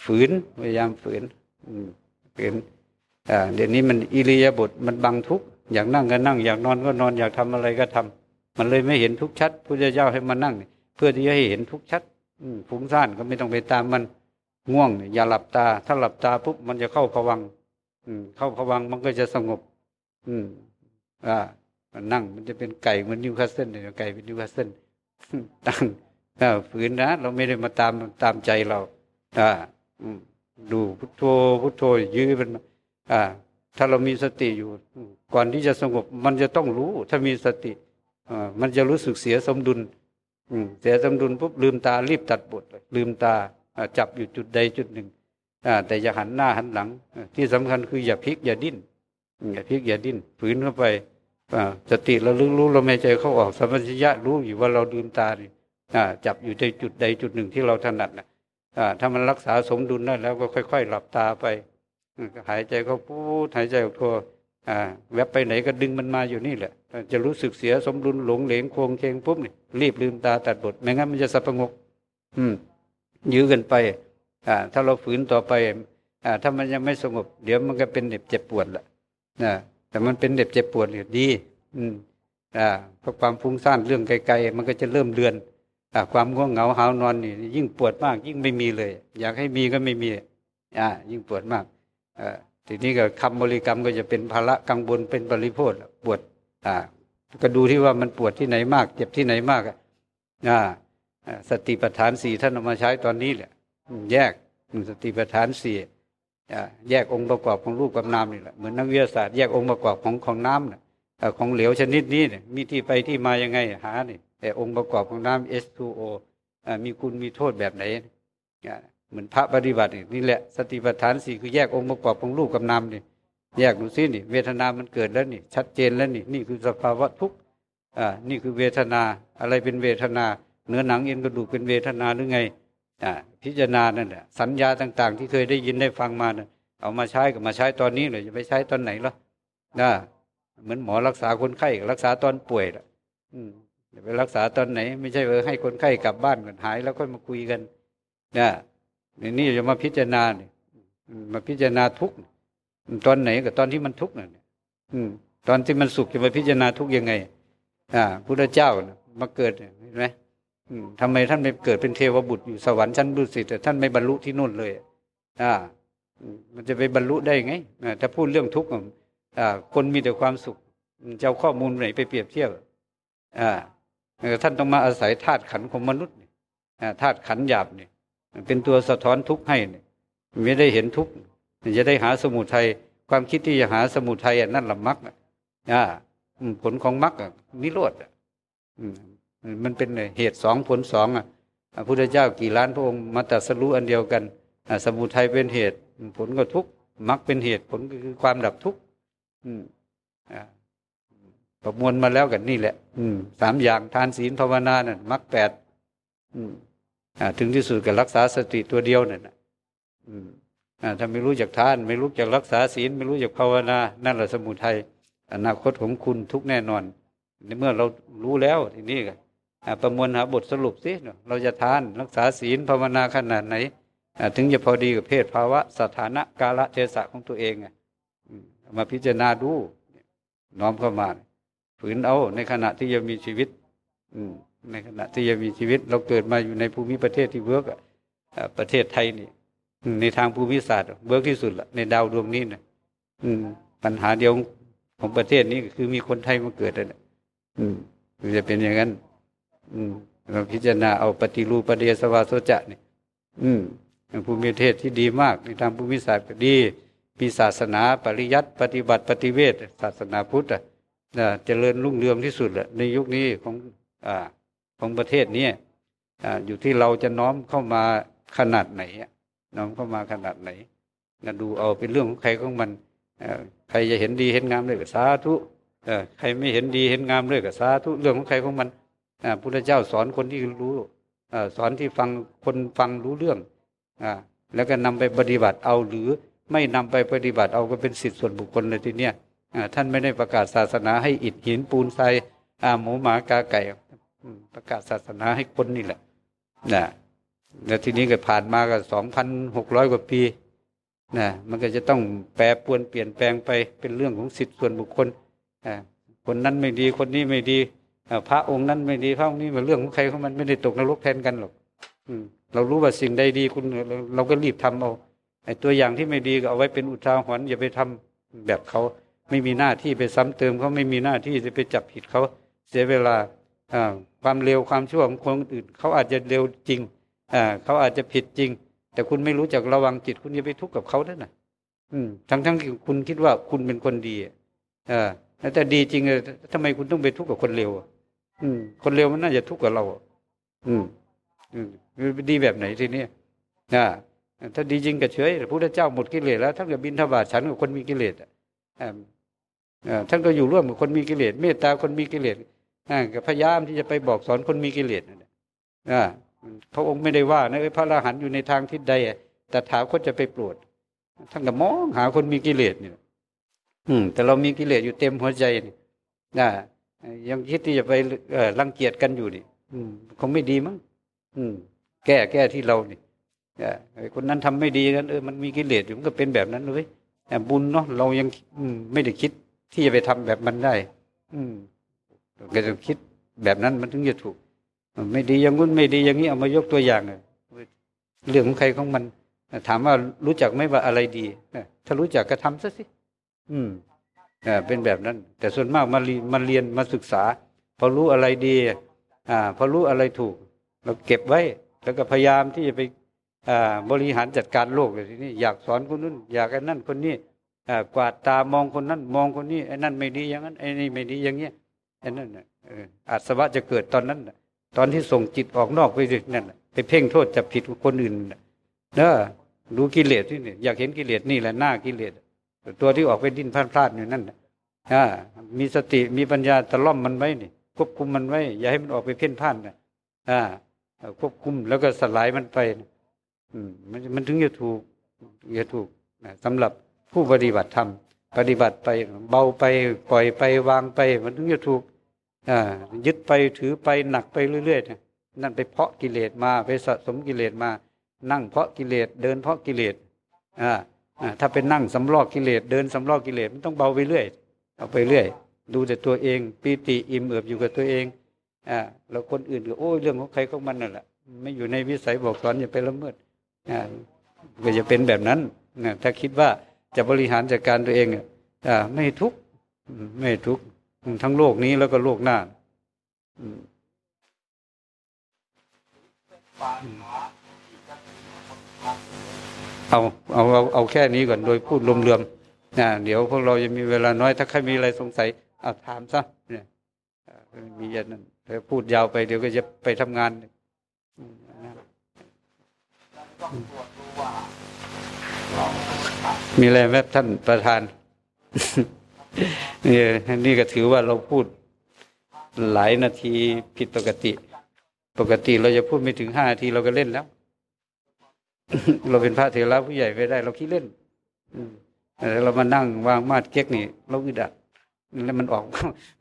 A: ฝืนพยายามฝืนฝืนเดี๋ยวนี้มันอิริยาบถมันบังทุกอยากนั่งก็นั่ง อยากนอนก็นอนอยากทำอะไรก็ทำมันเลยไม่เห็นทุกชัดพุทธเจ้าให้มานั่ง เพื่อที่จะให้เห็นทุกชัดฟุ้งซ่านก็ไม่ต้องไปตามมันง่วงอย่าหลับตา ถ้าหลับตาปุ๊บมันจะเข้าผวังเข้าผวังมันก็จะสงบ อืมอ่ามันนั่งมันจะเป็นไก่เหมือนนิวคาสเซิลเนี่ยไก่เป็นนิวคาสเซิลตั้ง ฝืนนะ เราไม่ได้มาตามตามใจเราอ่าดูพุทโธพุทโธยื้อมันอ่า ถ้าเรามีสติอยู่ ก่อนที่จะสงบ มันจะต้องรู้ ถ้ามีสติอ่ามันจะรู้สึกเสียสมดุลเสียสมดุลปุ๊บลืมตารีบตัดบทเลยลืมตาจับอยู่จุดใดจุดหนึ่งแต่อย่าหันหน้าหันหลัง ที่สำคัญคืออย่าพลิกอย่าดิ้นอย่าพลิกอย่าดิ้นฝืนเข้าไปสติเราลึกรู้เราไม่ใจเข้าออกสมัญญะรู้อยู่ว่าเราลืมตานี่ จับอยู่ในจุดใดจุดหนึ่งที่เราถนัดนะถ้ามันรักษาสมดุลได้แล้วก็ค่อย ๆ หลับตาไป หายใจเข้าพูดหายใจออกโทอ่าแวบไปไหนก็ดึงมันมาอยู่นี่แหละ จะรู้สึกเสียสมดุลหลงเหลงโควงเคงปุ๊บนี่รีบลืมตาตัดบทไม่งั้นมันจะสับประงก อืม ยื้อกันไป อ่า ถ้าเราฝืนต่อไป อ่า ถ้ามันยังไม่สงบ เดี๋ยวมันก็เป็นเด็บเจ็บปวดละนะแต่มันเป็นเด็บเจ็บปวดเนี่ยดี อืม อ่าเพราะความฟุ้งซ่านเรื่องไกลๆมันก็จะเริ่มเดือน ความง่วงเหงาหานอนนี่ยิ่งปวดมาก ยิ่งไม่มีเลย อยากให้มีก็ไม่มีอ่ายิ่งปวดมากอทีนี้ก็คำบริกรรมก็จะเป็นภาระกังวลเป็นปริโภทปวดอ่าก็ดูที่ว่ามันปวดที่ไหนมาก เจ็บที่ไหนมากอ่าสติปัฏฐานสี่ท่านเอามาใช้ตอนนี้แหละแยกสติปัฏฐานสี่แยกองค์ประกอบของรูปกับนามนี่แหละเหมือนนักวิทยาศาสตร์แยกองค์ประกอบของของน้ำนี่ยของเหลวชนิดนี้เนี่ยมีที่ไปที่มายังไงหาเนี่ย แต่องค์ประกอบของน้ำ H2O มีคุณมีโทษแบบไหนเหมือนพระปฏิบัตินี่แหละสติปัฏฐานสี่คือแยกองค์ประกอบของรูปกับนามนี่แยกดูซินี่ เวทนามันเกิดแล้วนี่ ชัดเจนแล้วนี่นี่คือสภาวะทุกข์อ่านี่คือเวทนาอะไรเป็นเวทนาเนื้อหนังเอ็นกระดูกเป็นเวทนาหรือไงอ่าพิจารณานั่นแหละสัญญาต่างๆ ที่เคยได้ยินได้ฟังมานี่ยเอามาใช้กับมาใช้ตอนนี้เลยจะไปใช้ตอนไหนล่ะนะเหมือนหมอรักษาคนไข้รักษาตอนป่วยล่ะ อืม ไปรักษาตอนไหน ไม่ใช่เออให้คนไข้กลับบ้านก่อนหาย แล้วค่อยมาคุยกันนะนี่จะมาพิจารณาเนี่ยมาพิจารณาทุกตอนไหนกับตอนที่มันทุกข์เนี่ยตอนที่มันสุขจะมาพิจารณาทุกยังไง อ่าพุทธเจ้ามาเกิดเห็นไหมทำไมท่านไม่เกิดเป็นเทวบุตรอยู่สวรรค์ชั้นดุสิตแต่ท่านไม่บรรลุที่นู่นเลย อ่า มันจะไปบรรลุได้ไงถ้าพูดเรื่องทุกข์อ่าคนมีแต่ความสุขจะเอาข้อมูลไหนไปเปรียบเทียบ อ่า ท่านต้องมาอาศัยธาตุขันของมนุษย์ธาตุขันหยาบเนี่ยเป็นตัวสะท้อนทุกข์ให้เนี่ยไม่ได้เห็นทุกข์จะได้หาสมุทัยความคิดที่จะหาสมุทัยนั่นละมักอ่าผลของมักนิโรธมันเป็นเหตุสองผลสองอะพระพุทธเจ้ากี่ล้านพระองค์มาตัสรู้อันเดียวกันสมุทัยเป็นเหตุ ผลก็ทุกข์มักเป็นเหตุผลก็คือความดับทุกข์ ประมวลมาแล้วกันนี่แหละ อืมสามอย่างทานศีลภาวนานั่นมักแปดถึงที่สุดก็รักษาสติตัวเดียวนั่นถ้าไม่รู้จักทาน ไม่รู้จักรักษาศีล ไม่รู้จักภาวนา นั่นแหละสมุทัยอนาคตของคุณทุกแน่นอน ในเมื่อเรารู้แล้วทีนี้ก็ประมวลหาบทสรุปสิเราจะทานรักษาศีลภาวนาขนาดไหนถึงจะพอดีกับเพศภาวะสถานะกาละเทศะของตัวเองมาพิจารณาดูน้อมเข้ามา ฝืนเอาในขณะที่ยังมีชีวิต อืในขณะที่ยังมีชีวิต เราเกิดมาอยู่ในภูมิประเทศที่ work ประเทศไทยนี่ในทางภูมิศาสตร์ work ที่สุดละในดาวดวงนี้นะปัญหาเดียวของประเทศนี้คือมีคนไทยมาเกิดนะจะเป็นอย่างนั้นเราพิจารณาเอาปฏิรูปเดียสวาโสจะนี่ภูมิประเทศที่ดีมาก ในทางภูมิศาสตร์ก็ดีมีศาสนาปริยัติปฏิบัติปฏิเวทศาสนาพุทธ เจริญรุ่งเรืองที่สุดแหละในยุคนี้ของอ่าของประเทศนี้อยู่ที่เราจะน้อมเข้ามาขนาดไหนน้อมเข้ามาขนาดไหนนะดูเอาเป็นเรื่องของใครของมันใครจะเห็นดีเห็นงามเลยก็สาธุใครไม่เห็นดีเห็นงามเลยก็สาธุเรื่องของใครของมันพุทธเจ้าสอนคนที่รู้สอนที่ฟังคนฟังรู้เรื่องแล้วก็นำไปปฏิบัติเอาหรือไม่นำไปปฏิบัติเอาก็เป็นสิทธิส่วนบุคคลเลยทีเนี้ย ท่านไม่ได้ประกาศศาสนาให้อิฐหินปูนทรายหมูหมากาไก่ประกาศศาสนาให้คนนี่แหละนะแล้วทีนี้ก็ผ่านมาก็สองพันหกร้อยกว่าปีนะมันก็จะต้องแปรปวนเปลี่ยนแปลงไปเป็นเรื่องของสิทธิส่วนบุคคลคนนั้นไม่ดีคนนี้ไม่ดีพระองค์นั้นไม่ดีพระองค์นี้เป็นเรื่องของใครของมันไม่ได้ตกนรกแทนกันหรอกเรารู้ว่าสิ่งใดดีคุณเราก็รีบทำเอาไอ้ตัวอย่างที่ไม่ดีก็เอาไว้เป็นอุทาหรณ์อย่าไปทำแบบเขา ไม่มีหน้าที่ไปซ้ำเติมเขาไม่มีหน้าที่จะไปจับผิดเขาเสียเวลาความเร็วความชั่วของคนอื่นเขาอาจจะเร็วจริงเขาอาจจะผิดจริง แต่คุณไม่รู้จักระวังจิต คุณจะไปทุกข์กับเขาได้นะทั้งทั้งที่คุณคิดว่าคุณเป็นคนดีอแต่ดีจริงเลยทำไมคุณต้องไปทุกข์กับคนเร็วอืม คนเร็วมันน่าจะทุกข์กับเราอืมดีแบบไหนทีนี้อ่าถ้าดีจริงก็เฉยพระพุทธเจ้าหมดกิเลสแล้วท่านก็บินทบาทฉันกับคนมีกิเลสอ่า ท่านก็อยู่ร่วมกับคนมีกิเลสเมตตาคนมีกิเลสก็พยายามที่จะไปบอกสอนคนมีกิเลสนะพระองค์ไม่ได้ว่านะพระอรหันต์อยู่ในทางทิศใดแต่ถามคนจะไปโปรดท่านก็มองหาคนมีกิเลสเนี่ยอืม แต่เรามีกิเลสอยู่เต็มหัวใจนี่นะยังคิดที่จะไปรังเกียจกันอยู่นี่ อืม คงไม่ดีมั้งอืม แก้แก้ที่เรานี่คนนั้นทำไม่ดีกันเออมันมีกิเลสอยู่มันก็เป็นแบบนั้นเลยแต่บุญเนาะเรายังไม่ได้คิด ที่จะไปทำแบบมันได้ อืมก็จะคิดแบบนั้นมันถึงจะถูกไม่ดีอย่างงู้นไม่ดีอย่างนี้เอามายกตัวอย่างเรื่องของใครของมันถามว่ารู้จักไหมว่าอะไรดีถ้ารู้จักก็ทำซะสิอืมเป็นแบบนั้น แต่ส่วนมากมาเรียนมาเรียนมาศึกษา พอรู้อะไรดี อ่า พอรู้อะไรถูก เราเก็บไว้ แล้วก็พยายามที่จะไปบริหารจัดการโลกเลยทีนี้อยากสอนคนนู้นอยากไอ้นั่นคนนี้ กวาดตามองคนนั้นมองคนนี้ไอ้นั่นไม่ดีอย่างนั้นไอ้นี่ไม่ดีอย่างเงี้ยไอ้นั่นอาสวะจะเกิดตอนนั้นตอนที่ส่งจิตออกนอกไปนั่นไปเพ่งโทษจับผิดคนอื่นเนอะดูกิเลสที่นี่อยากเห็นกิเลสนี่แหละหน้ากิเลสตัวที่ออกไปดิ้นพลาดพลาดอยู่นั่นอ่ามีสติมีปัญญาตะล่อมมันไว้นี่ควบคุมมันไว้ อย่าให้มันออกไปเพ่นพ่านนะอ่าควบคุมแล้วก็สลายมันไป อืมมันมันถึงจะถูกจะถูกนะสำหรับ ผู้ปฏิบัติธรรมปฏิบัติไปเบาไปปล่อยไปวางไปมันถึงจะถูกยึดไปถือไปหนักไปเรื่อยๆนั่นไปเพาะกิเลสมาไปสะสมกิเลสมา นั่งเพาะกิเลสเดินเพาะกิเลสถ้าเป็นนั่งสำลอกกิเลสเดินสำลอกกิเลสมันต้องเบาไปเรื่อยเอาไปเรื่อย ดูแต่ตัวเองปีติอิ่มเอิบอยู่กับตัวเองอ่าแล้วคนอื่นก็โอ้ยเรื่องของใครของมันนั่นแหละไม่อยู่ในวิสัยบอกสอนอย่าไปละเมิดอ่าก็จะเป็นแบบนั้นนะถ้าคิดว่า จะบริหารจัดการตัวเองอ่าไม่ทุกไม่ทุกทั้งโลกนี้แล้วก็โลกหน้าเอาเอาเอาเอาแค่นี้ก่อนโดยพูดรวมๆนะเดี๋ยวพวกเราจะมีเวลาน้อย ถ้าใครมีอะไรสงสัยเอาถามซะเนี่ยมีอย่างนั้นถ้าพูดยาวไปเดี๋ยวก็จะไปทำงาน มีอะไรไหมท่านประธานนี่นี่ก็ถือว่าเราพูดหลายนาทีผิดปกติ ปกติเราจะพูดไม่ถึงห้านาทีเราก็เล่นแล้ว เราเป็นพระเถระผู้ใหญ่ไปได้ เราคิดเล่นแต่เรามานั่งวางมาดเก๊กนี่ เราอึดอัดแล้วมันออก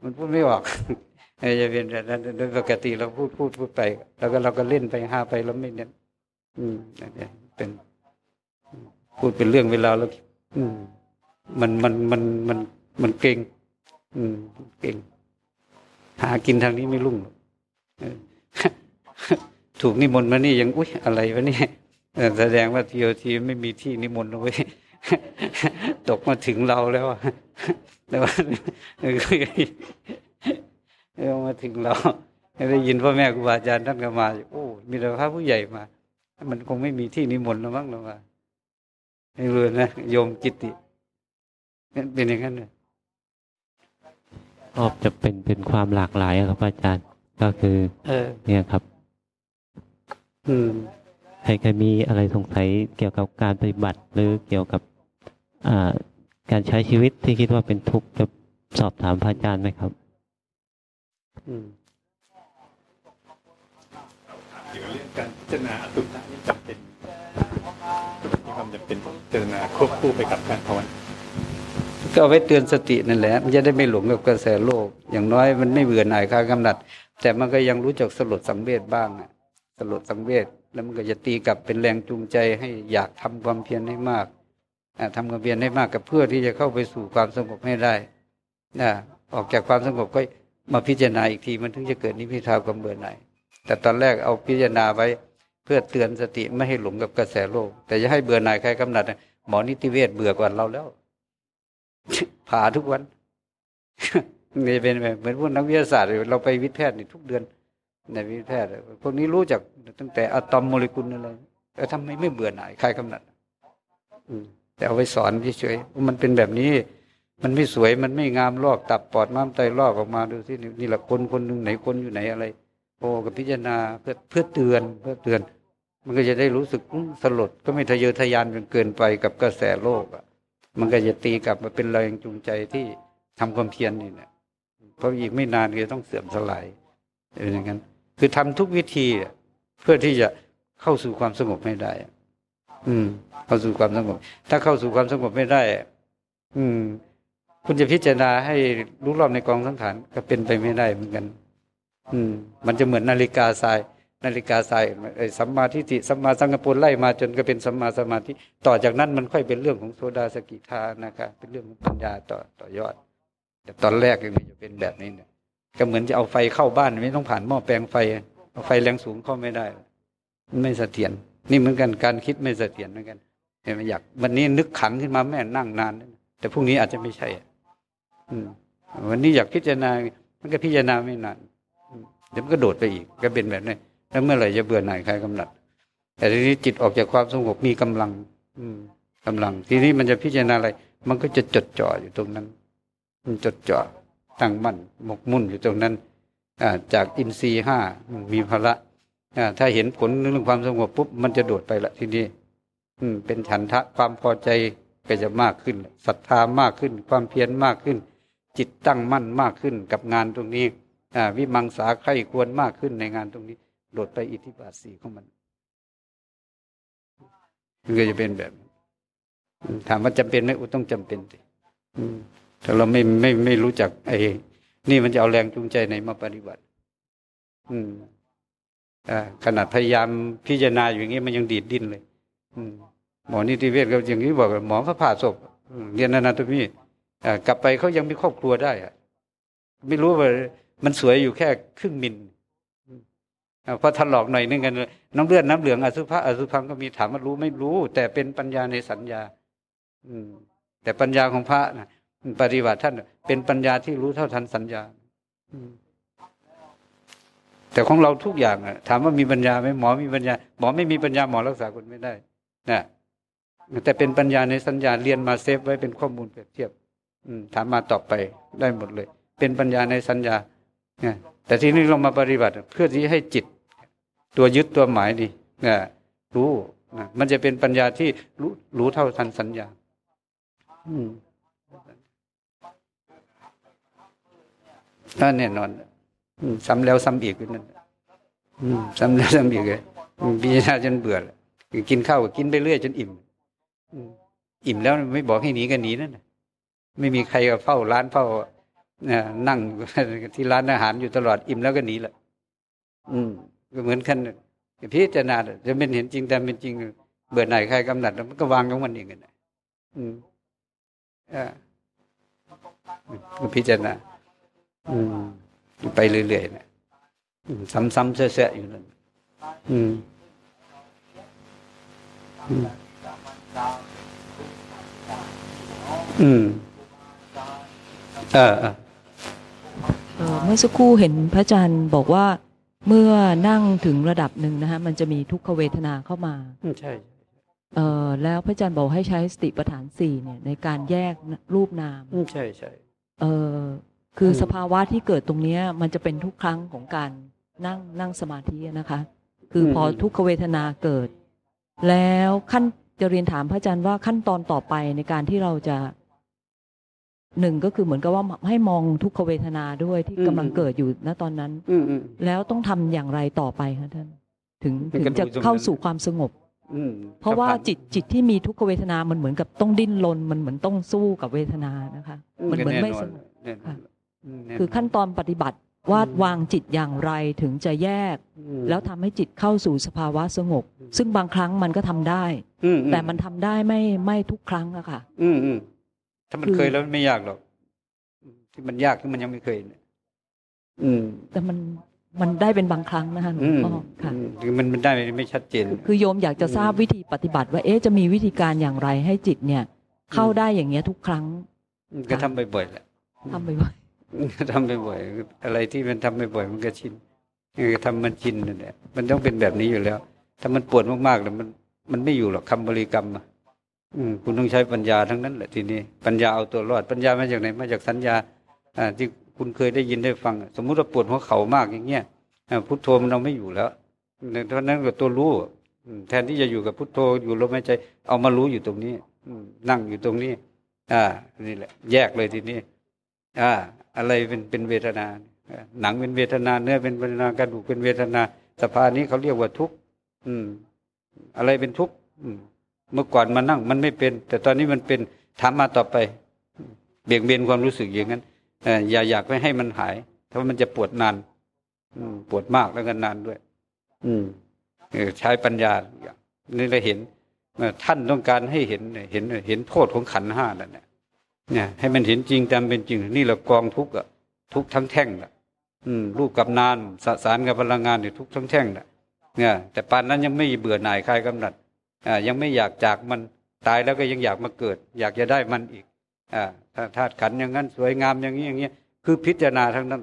A: มันพูดไม่ออกจะเป็นแบบนั้นโดยปกติเราพูดพูดพูดไป แล้วก็เราก็เล่นไปห้าไปเราไม่เน้นอืมเป็น พูดเป็นเรื่องเวลาแล้วมันมันมันมันมันเก่ง อืมเก่ง หากินทางนี้ไม่รุ่งถูกนิมนต์มานี่ยังอุ้ยอะไรวะนี่แสดงว่าทีโอทีไม่มีที่นิมนต์เลยตกมาถึงเราแล้วแต่ว่าเออมาถึงเราได้ยินพ่อแม่ครูบาอาจารย์ท่านก็มาโอ้มีแต่พระผู้ใหญ่มา มันคงไม่มีที่นิมนต์แล้วมั้งเราว่า ไม่รู้นะโยมกิติเป็นอย่างนั้นเลย
B: ก็จะเป็นเป็นความหลากหลายครับอาจารย์ ก็คือ เออ เนี่ยครับ อืมใครใครมีอะไรสงสัยเกี่ยวกับการปฏิบัติหรือเกี่ยวกับอ่าการใช้ชีวิตที่คิดว่าเป็นทุกข์จะสอบถามพระอาจารย์ไหมครับ
C: เกี่ยวกับเรื่องการพิจารณาอสุภะนี่จำเป็นมี ความจำเป็นพิจารณาควบคู่ไปกับการภาวนา
A: ก็เอาไว้เตือนสตินั่นแหละมันจะได้ไม่หลงกับกระแสโลก อย่างน้อยมันไม่เบื่อหน่ายคากำหนัด แต่มันก็ยังรู้จักสลดสังเวชบ้างสลดสังเวชแล้วมันก็จะตีกลับเป็นแรงจูงใจให้อยากทำความเพียรให้มากทำความเพียรให้มากกับเพื่อที่จะเข้าไปสู่ความสงบให้ได้ออกจากความสงบก็มาพิจารณาอีกทีมันถึงจะเกิดนิพพิทาความเบื่อหน่ายแต่ตอนแรกเอาพิจารณาไว้ พื่อเตือนสติไม่ให้หลงกับกระแสโลก แต่จะให้เบื่อหน่ายใครกำหนัดหมอนิติเวชเบื่อกว่าเราแล้วผ่าทุกวันนี่เป็นแบบเหมือนพวกนักวิทยาศาสตร์เราไปวิทยแพทย์นี่ทุกเดือนในวิทยแพทย์พวกนี้รู้จักตั้งแต่อะตอมโมเลกุลอะไรแต่ทำไมไม่เบื่อหน่ายใครกำหนัดแต่เอาไว้สอนเฉยๆมันเป็นแบบนี้ มันไม่สวยมันไม่งามลอกตับปอดม้ามไตลอกออกมาดูสินี่แหละคนคนหนึ่งไหนคนอยู่ไหนอะไรโอ้กับพิจารณาเพื่อเพื่อเตือนเพื่อเตือน มันก็จะได้รู้สึกสลดก็ไม่ทะเยอทะยานจนเกินไปกับกระแสโลกอะ มันก็จะตีกลับมาเป็นแรงจูงใจที่ทำความเพียรนี่เนี่ยเพราะอีกไม่นานก็จะต้องเสื่อมสลายเป็นอย่างนั้น คือทำทุกวิธีเพื่อที่จะเข้าสู่ความสงบให้ได้ อืม เข้าสู่ความสงบ ถ้าเข้าสู่ความสงบไม่ได้ อืม คุณจะพิจารณาให้รู้รอบในกองสังขารก็เป็นไปไม่ได้เหมือนกัน อืม มันจะเหมือนนาฬิกาทราย นาฬิกาทรายสัมมาทิฏฐิสัมมาสังกปรไล่มาจนก็เป็นสัมมาสมาธิต่อจากนั้นมันค่อยเป็นเรื่องของโซดาสกิทานะครับเป็นเรื่องของปัญญาต่อต่อยอด แต่ตอนแรกยังจะเป็นแบบนี้เนี่ยก็เหมือนจะเอาไฟเข้าบ้านไม่ต้องผ่านหม้อแปลงไฟเอาไฟแรงสูงเข้าไม่ได้ ไม่เสถียรนี่เหมือนกันการคิดไม่เสถียรเหมือนกันเห็นไหมอยากวันนี้นึกขันขึ้นมาแม่นั่งนาน แต่พรุ่งนี้อาจจะไม่ใช่อืมวันนี้อยากพิจารณา มันก็พิจารณาไม่นานเดี๋ยวมันก็โดดไปอีกก็เป็นแบบนี้ แล้วเมื่อไหร่จะเบื่อหน่ายคลายกำหนัด แต่ทีนี้จิตออกจากความสงบมีกำลัง อืมกำลัง ทีนี้มันจะพิจารณาอะไร มันก็จะจดจ่ออยู่ตรงนั้น มันจดจ่อตั้งมั่นหมกมุ่นอยู่ตรงนั้นจากอินทรีย์ห้ามีพละถ้าเห็นผลเรื่องความสงบปุ๊บมันจะโดดไปละทีนี้อืเป็นฉันทะความพอใจก็จะมากขึ้นศรัทธามากขึ้น ความเพียรมากขึ้น จิตตั้งมั่นมากขึ้นกับงานตรงนี้วิมังสาใครควรมากขึ้นในงานตรงนี้ โดดไปอิทธิบาทสีของมันมันก็จะเป็นแบบ ถามว่าจำเป็นไหมอุต้องจำเป็นสิแต่เราไม่ไม่ไม่รู้จักไอ้นี่มันจะเอาแรงจูงใจในมาปฏิบัติ อืมอ่าขนาดพยายามพิจารณาอย่างนี้มันยังดีดดิ้นเลย อืมหมอนิติเวชก็อย่างนี้บอกหมอเขาผ่าศพเรียนอนาโตมีกลับไปเขายังมีครอบครัวได้อะไม่รู้ว่ามันสวยอยู่แค่ครึ่งมิล พอถลอกหน่อยนึงกันน้ำเลือดน้ำเหลืองอสุภะอสุพังก็มีถามว่ารู้ไม่รู้ แต่เป็นปัญญาในสัญญา อืม แต่ปัญญาของพระนะปฏิบัติท่านเป็นปัญญาที่รู้เท่าทันสัญญาแต่ของเราทุกอย่างอะถามว่ามีปัญญาไหมหมอมีปัญญาหมอไม่มีปัญญาหมอรักษาคนไม่ได้นะแต่เป็นปัญญาในสัญญาเรียนมาเซฟไว้เป็นข้อมูลเปรียบเทียบ อืมถามมาตอบไปได้หมดเลย เป็นปัญญาในสัญญา แต่ทีนี้เรามาปฏิบัติเพื่อที่ให้จิตตัวยึดตัวหมายนี่นะรู้นะมันจะเป็นปัญญาที่รู้รู้เท่าทันสัญญา อืมถ้าแน่นอนซ้ำแล้วซ้ำอีกนั่นซ้ำแล้วซ้ำอีกเลยพิจารณาจนเบื่อกินข้าวก็กินไปเรื่อยจนอิ่มอิ่มแล้วไม่บอกให้หนีก็หนีนั่นไม่มีใครก็เฝ้าร้านเฝ้า นั่งที่ร้านอาหารอยู่ตลอดอิ่มแล้วก็หนีแหละอืม ก็เหมือนกันพิจารณาจะเป็นเห็นจริงแต่เป็นจริง เบื่อหน่ายใครกำหนัดมันก็วางของมันเองกันอืมอ่าพิจารณาอืมไปเรื่อยๆนะซ้ำๆแซ่ๆอยู่นั่นอืมอืมเออ
D: เมื่อสักครู่เห็นพระอาจารย์บอกว่าเมื่อนั่งถึงระดับหนึ่งนะฮะมันจะมีทุกขเวทนาเข้ามา
A: ใช่
D: เออแล้วพระอาจารย์บอกให้ใช้สติปัฏฐานสี่เนี่ยในการแยกรูปนาม
A: ใช่ใช่
D: เออคือสภาวะที่เกิดตรงเนี้ยมันจะเป็นทุกครั้งของการนั่งนั่งสมาธินะคะ คือพอทุกขเวทนาเกิด แล้วขั้นจะเรียนถามพระอาจารย์ว่าขั้นตอนต่อไปในการที่เราจะ หนึ่งก็คือเหมือนกับว่าให้มองทุกขเวทนาด้วยที่กำลังเกิดอยู่ณตอนนั้นแล้วต้องทำอย่างไรต่อไปคะท่านถึงถึงจะเข้าสู่ความสงบเพราะว่าจิตจิตที่มีทุกขเวทนา มันเหมือนกับต้องดิ้นรนมันเหมือนต้องสู้กับเวทนานะคะ มันเหมือนไม่สงบคือขั้นตอนปฏิบัติวาดวางจิตอย่างไรถึงจะแยก แล้วทำให้จิตเข้าสู่สภาวะสงบ ซึ่งบางครั้งมันก็ทำได้ แต่มันทำได้ไม่ไม่ทุกครั้งอะค่ะ
A: อืม ถ้ามันเคยแล้วไม่ยากหรอกที่มันยากที่มันยังไม่เคยเนี่ยอืม
D: แต่มันมันได้เป็นบางครั้งนะคะหลวงพ่อค่ะ
A: คือมันมันได้ไม่ชัดเจน
D: คือโยมอยากจะทราบวิธีปฏิบัติ ว่าเอ๊ะจะมีวิธีการอย่างไรให้จิตเนี่ย เข้าได้อย่างเงี้ยทุกครั้ง
A: ก็ทำบ่อยๆแหละ
D: ทำบ่อย
A: ๆทำบ่อยๆอะไรที่มันทำบ่อยๆมันก็ชินทำมันชินนั่นแหละมันต้องเป็นแบบนี้อยู่แล้ว ถ้ามันปวดมากๆแล้วมันมันไม่อยู่หรอกคำบริกรรมอะอืม คุณต้องใช้ปัญญาทั้งนั้นแหละทีนี้ปัญญาเอาตัวรอดปัญญามาจากไหนมาจากสัญญาที่คุณเคยได้ยินได้ฟัง สมมุติว่าปวดหัวเข่ามากอย่างเงี้ยพุทโธมันเราไม่อยู่แล้วเพราะนั้นก็ตัวรู้แทนที่จะอยู่กับพุทโธอยู่ลมหายใจ เอามารู้อยู่ตรงนี้นั่งอยู่ตรงนี้ อ่า นี่แหละ แยกเลยทีนี้ อ่า อะไรเป็นเป็นเวทนา หนังเป็นเวทนาเนื้อเป็นเวทนากระดูกเป็นเวทนา สภานี้เขาเรียกว่าทุกข์อืมอะไรเป็นทุกข์ เมื่อก่อนมานั่ง มันไม่เป็น แต่ตอนนี้มันเป็นถามมาต่อไป เบี่ยงเบนความรู้สึกอย่างนั้นอย่าอยากไปให้มันหายเพราะมันจะปวดนาน อืปวดมากแล้วก็นานด้วย อืมใช้ปัญญาอย่างนี่เราเห็นท่านต้องการให้เห็นเห็นเห็นโทษของขันห้านั่นแหละเนี่ย ให้มันเห็นจริงตามเป็นจริง นี่แหละกองทุกข์อะทุกทั้งแท่งละอืมรูปกับนานสสารกับพลังงานเนี่ทุกทั้งแท่งละเนี่ย แต่ปานนั้นยังไม่เบื่อหน่ายคลายกำหนัด ยังไม่อยากจากมันตายแล้วก็ยังอยากมาเกิด อยากจะได้มันอีกอ่าถ้าธาตุขันอย่างนั้น สวยงามอย่างนี้อย่างเงี้ยคือพิจารณาทั้งนั้น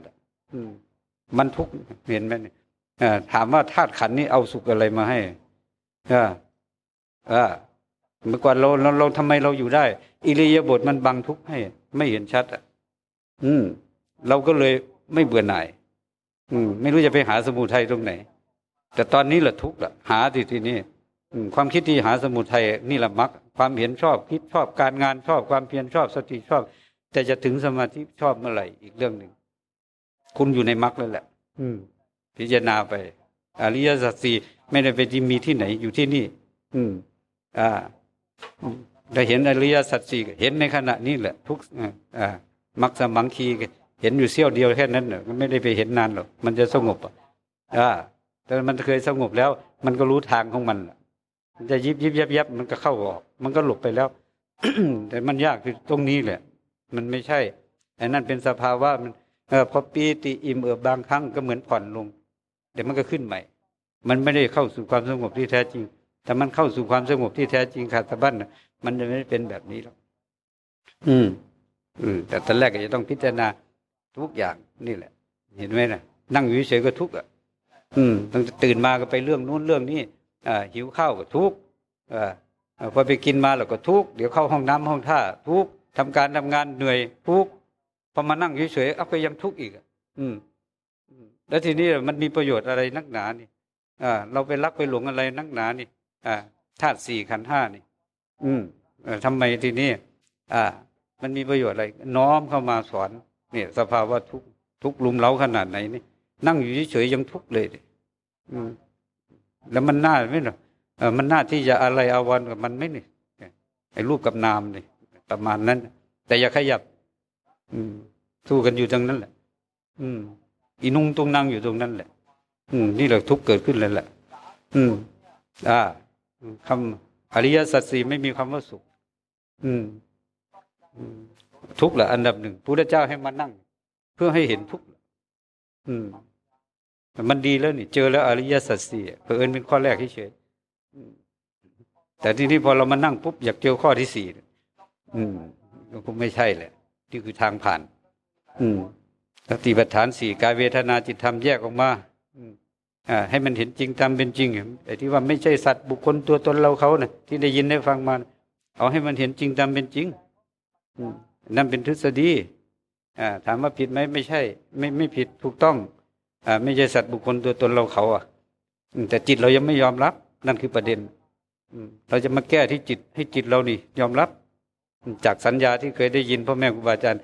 A: มันทุกข์เห็นไหมเนี่ยอ่าถามว่าธาตุขันนี่เอาสุขอะไรมาให้อ่าอ่าเมื่อก่อนเราเราเราทำไมเราอยู่ได้ อิริยาบถมันบังทุกข์ให้ ไม่เห็นชัดอะ อืม เราก็เลยไม่เบื่อหน่าย อืม ไม่รู้จะไปหาสมุทัยตรงไหน แต่ตอนนี้แหละทุกข์ละหาทีทีนี่อืม ความคิดที่หาสมุทัยนี่แหละมักความเห็นชอบคิดชอบการงานชอบความเพียรชอบสติชอบ แต่จะถึงสมาธิชอบเมื่อไหร่อีกเรื่องหนึ่งคุณอยู่ในมรรคแล้วแหละ อืม พิจารณาไป อริยสัจสี่ไม่ได้ไปที่มีที่ไหนอยู่ที่นี่ อืม อ่าได้เห็นอริยสัจสี่ก็เห็นในขณะนี้แหละ ทุกอ่าอ่ามรรคสมังคีก็เห็นอยู่เสี้ยวเดียวแค่นั้นน่ะมันไม่ได้ไปเห็นนานหรอกมันจะสงบอะอ่าแต่มันเคยสงบแล้ว มันก็รู้ทางของมันล่ะมัน จะยิบยิบยับยับมันก็เข้าออก มันก็หลบไปแล้วแต่มันยากคือตรงนี้แหละ มันไม่ใช่ไอ้นั่นเป็นสภาวะมันเออพอปีติอิ่มเอิบบางครั้งก็เหมือนผ่อนลงเดี๋ยวมันก็ขึ้นใหม่ มันไม่ได้เข้าสู่ความสงบที่แท้จริง แต่มันเข้าสู่ความสงบที่แท้จริงขาดสะบั้นมันจะไม่เป็นแบบนี้หรอกอืมอืมแต่ตอนแรกก็จะต้องพิจารณาทุกอย่างนี่แหละ เห็นไหมนะนั่งอยู่เฉยก็ทุกข์อะ อืมตั้งแต่ตื่นมาก็ไปเรื่องนู้นเรื่องนี้ หิวข้าวก็ทุกข์พอไปกินมาแล้วก็ทุกข์เดี๋ยวเข้าห้องน้ำห้องท่าทุกข์ทำการทำงานเหนื่อยทุกข์พอมานั่งเฉยๆเอาก็ยังทุกข์อีกอืมแล้วทีนี้มันมีประโยชน์อะไรนักหนานี่อ่าเราไปรักไปหลงอะไรนักหนานี่อ่าธาตุสี่ขันห้านี่ อืมเอ่อทำไมทีนี้อ่า มันมีประโยชน์อะไร น้อมเข้ามาสอนเนี่ย สภาวะทุกทุกลุมเล้าขนาดไหนนี่ นั่งอยู่เฉยๆยังทุกข์เลยอืม แล้วมันน่าไหมเนาะเออมันน่าที่จะอะไรอาวรณ์กับมันไหมนี่ไอ้รูปกับนามนี่ประมาณนั้น แต่อย่าขยับ อืมสู้กันอยู่ตรงนั้นแหละ อืม อีนุ่งตรงนั่งอยู่ตรงนั้นแหละ อืม นี่แหละทุกเกิดขึ้นเลยแหละ อืม อ่าคำอริยสัจสี่ไม่มีคำว่าสุข อืม ทุกข์แหละอันดับหนึ่งพระเจ้าให้มานั่ง เพื่อให้เห็นทุกข์อืม มันดีแล้วนี่เจอแล้วอริยสัจสี่เผอิญเป็นข้อแรกเฉยแต่ทีนี้พอเรามานั่งปุ๊บอยากเจอข้อที่สี่อืมก็ไม่ใช่แหละนี่คือทางผ่าน อืมสติปัฏฐานสี่กายเวทนาจิตธรรมแยกออกมาอ่าให้มันเห็นจริงตามเป็นจริงไอ้ที่ว่าไม่ใช่สัตว์บุคคลตัวตนเราเขานะ่ะที่ได้ยินได้ฟังมา เอาให้มันเห็นจริงตามเป็นจริงอืมนั่นเป็นทฤษฎีอ่าถามว่าผิดไหมไม่ใช่ ไม่ไม่ผิดถูกต้อง ไม่ใช่สัตว์บุคคลตัวตนเราเขาอะแต่จิตเรายังไม่ยอมรับ นั่นคือประเด็นเราจะมาแก้ที่จิตให้จิตเรานี่ ยอมรับ จากสัญญาที่เคยได้ยินพ่อแม่ครูบาอาจารย์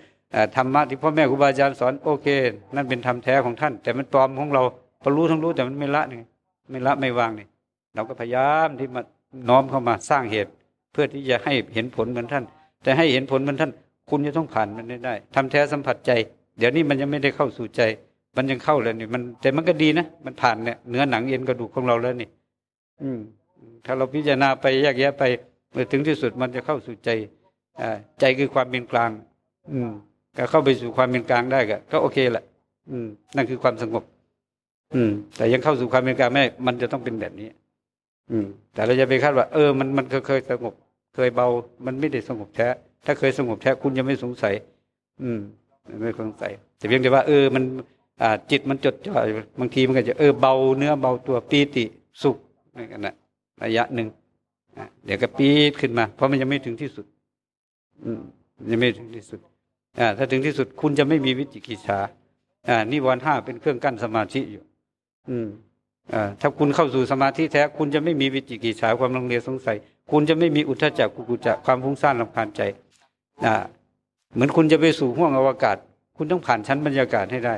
A: ธรรมะที่พ่อแม่ครูบาอาจารย์สอนโอเค นั่นเป็นธรรมแท้ของท่าน แต่มันปลอมของเราพอรู้ทั้งรู้แต่มันไม่ละนี่ไม่ละไม่วางนี่เราก็พยายามที่มาน้อมเข้ามาสร้างเหตุ เพื่อที่จะให้เห็นผลเหมือนท่าน แต่ให้เห็นผลเหมือนท่าน คุณจะต้องผ่านมันได้ได้ทำแท้สัมผัสใจ เดี๋ยวนี้มันยังไม่ได้เข้าสู่ใจ มันยังเข้าเลยนี่มันแต่มันก็ดีนะมันผ่านเนี่ยเนื้อหนังเอ็นกระดูกของเราแล้วนี่ อืม ถ้าเราพิจารณาไปแยกแยะไปเมื่อถึงที่สุดมันจะเข้าสู่ใจอ่าใจคือความเป็นกลาง อืม ก็เข้าไปสู่ความเป็นกลางได้ก็ก็โอเคแหละอืม นั่นคือความสงบ อืม แต่ยังเข้าสู่ความเป็นกลางไม่ มันจะต้องเป็นแบบนี้ อืม แต่เราจะไปคาดว่า เออมันมันเคยเคยสงบ เคยเบา มันไม่ได้สงบแท้ ถ้าเคยสงบแท้คุณจะไม่สงสัย อืม ไม่สงสัยแต่เพียงแต่ว่าเออมัน จิตมันจดจ่อบางทีมันก็จะเออเบาเนื้อเบาตัวปีติสุขนี่กันนะระยะหนึ่งเดี๋ยวก็ปีดขึ้นมา เพราะมันยังไม่ถึงที่สุดอืยังไม่ถึงที่สุดอ่าถ้าถึงที่สุดคุณจะไม่มีวิจิกิจฉาอ่านิวรณ์ห้าเป็นเครื่องกั้นสมาธิอยู่ อืมอ่าถ้าคุณเข้าสู่สมาธิแท้ คุณจะไม่มีวิจิกิจฉาความลังเลสงสัย คุณจะไม่มีอุทธจักกุกุจักความฟุ้งซ่านลำคาญใจอ่าเหมือนคุณจะไปสู่ห้วงอวกาศ คุณต้องผ่านชั้นบรรยากาศให้ได้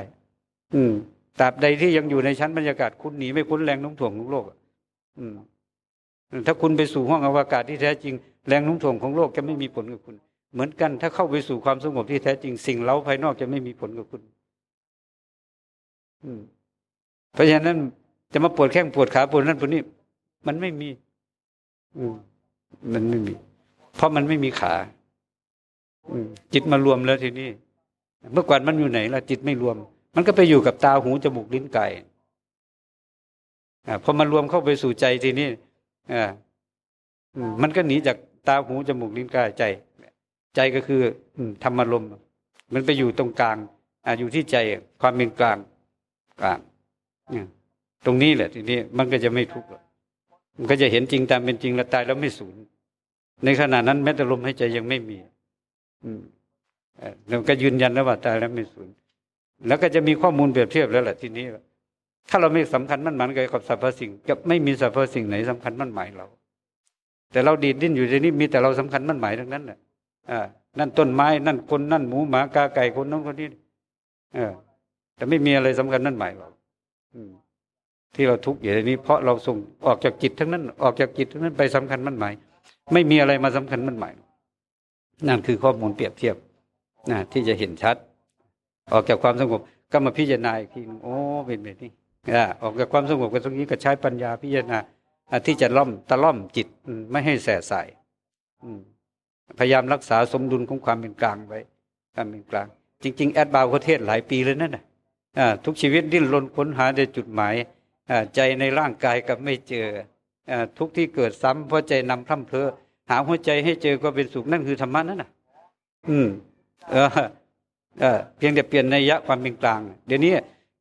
A: อืมตราบใดที่ยังอยู่ในชั้นบรรยากาศคุณหนีไม่พ้นแรงโน้มถ่วงของโลกอะอืมถ้าคุณไปสู่ห้องอวกาศที่แท้จริง แรงโน้มถ่วงของโลกจะไม่มีผลกับคุณ เหมือนกัน ถ้าเข้าไปสู่ความสงบที่แท้จริง สิ่งเล้าภายนอกจะไม่มีผลกับคุณ อืมเพราะฉะนั้นจะมาปวดแข้งปวดขาปวดนั่นปวดนี่มันไม่มี อืมมันไม่มี เพราะมันไม่มีขา อืมจิตมารวมแล้วทีนี้ เมื่อก่อนมันอยู่ไหนล่ะจิตไม่รวม มันก็ไปอยู่กับตาหูจมูกลิ้นกายอ่าพอมารวมเข้าไปสู่ใจทีนี้อ่ามันก็หนีจากตาหูจมูกลิ้นกายใจ ใจก็คือธรรมารมณ์มันไปอยู่ตรงกลางอ่าอยู่ที่ใจความเป็นกลางกลางตรงนี้แหละ ทีนี้มันก็จะไม่ทุกข์มันก็จะเห็นจริงตามเป็นจริงแล้วตายแล้วไม่สูญในขณะนั้นแม้แต่ลมหายใจยังไม่มี อืมเราก็ยืนยันแล้วว่าตายแล้วไม่สูญ แล้วก็จะมีข้อมูลเปรียบเทียบแล้วแหละทีนี้ ถ้าเราไม่สำคัญมั่นหมายกับสรรพสิ่ง จะไม่มีสรรพสิ่งไหนสำคัญมั่นหมายเรา แต่เราดีดดิ้นอยู่ในนี้มีแต่เราสำคัญมั่นหมายทั้งนั้นแหละอ่านั่นต้นไม้นั่นคนนั่นหมูหมากาไก่คนนั้นคนนี้เออ แต่ไม่มีอะไรสำคัญมั่นหมายเราที่เราทุกข์อยู่ในนี้เพราะเราส่งออกจากจิตทั้งนั้น ออกจากจิตทั้งนั้นไปสำคัญมั่นหมาย ไม่มีอะไรมาสำคัญมั่นหมาย นั่นคือข้อมูลเปรียบเทียบนะที่จะเห็นชัด ออกจากความสงบก็มาพิจารณาอีกทีโอ้เป็นแบบนี้ออกจากความสงบกันตรงนี้ก็ใช้ปัญญาพิจารณาที่จะล่อมตะล่อมจิตไม่ให้แสสายพยายามรักษาสมดุลของความเป็นกลางไว้ความเป็นกลาง จริง ๆ แอดบาวประเทศหลายปีเลยนั่นนะทุกชีวิตดิ้นรนค้นหาในจุดหมายใจในร่างกายกับไม่เจอทุกที่เกิดซ้ำเพราะใจนำพร่ำเพอหาหัวใจให้เจอก็เป็นสุขนั่นคือธรรมะนั่นนะอืม เออ เพียงแต่เปลี่ยนในยยะความเป็นกลาง เดี๋ยวนี้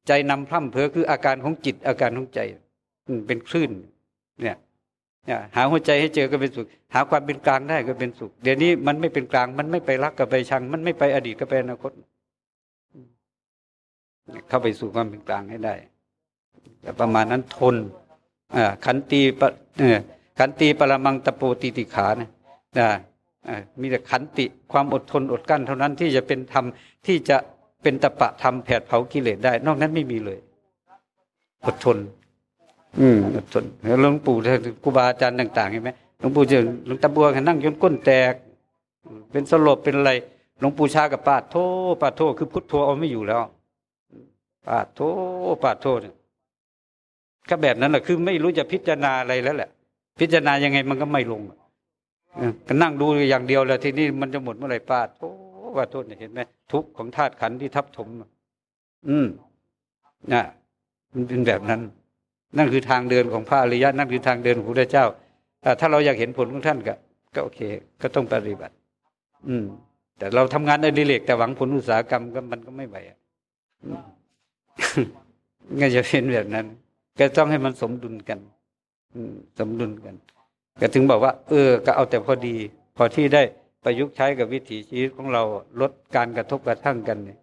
A: ใจนำพร่ำเพอคืออาการของจิตอาการของใจเป็นคลื่น เนี่ยเนี่ยหาหัวใจให้เจอก็เป็นสุข หาความเป็นกลางได้ก็เป็นสุข เดี๋ยวนี้มันไม่เป็นกลาง มันไม่ไปรักกับไปชัง มันไม่ไปอดีตกับไปอนาคต เข้าไปสู่ความเป็นกลางให้ได้แต่ประมาณนั้นทนขันตีปขันตีปรมังตะโปติติขานะนะ มีแต่ขันติความอดทนอดกั้นเท่านั้นที่จะเป็นธรรมที่จะเป็นตะปะธรรมแผดเผากิเลสได้ นอกนั้นไม่มีเลย อดทน อืมอดทนแล้วหลวงปู่ครูบาอาจารย์ต่างๆเห็นไหมหลวงปู่เจอหลวงตาบัวนั่งจนก้นแตก เป็นสลบเป็นอะไรหลวงปู่ชากับปาดโทปาดโทคือพุทโธเอาไม่อยู่แล้วปาดโทปาดโทเนี่ยก็แบบนั้นแหละคือไม่รู้จะพิจารณาอะไรแล้วแหละ พิจารณายังไงมันก็ไม่ลง ก็นั่งดูอย่างเดียวแล้วทีนี้มันจะหมดเมื่อไหร่ปาดโอ้ว่าโทษเห็นไหมทุกของธาตุขันที่ทับถมอืมนะมันเป็นแบบนั้น นั่นคือทางเดินของพระอริยะ นั่นคือทางเดินของพระเจ้าถ้าเราอยากเห็นผลของท่านก็ก็โอเค ก็ต้องปฏิบัติ อืม แต่เราทำงานในดิเลกแต่หวังผลอุตสาหกรรมก็มันก็ไม่ไหวอะก็จะเป็นแบบนั้น ก็ต้องให้มันสมดุลกัน อืม สมดุลกัน ก็ถึงบอกว่า เออ ก็เอาแต่พอดี พอที่ได้ประยุกต์ใช้กับวิถีชีวิตของเราลดการกระทบกระทั่งกันเนี่ย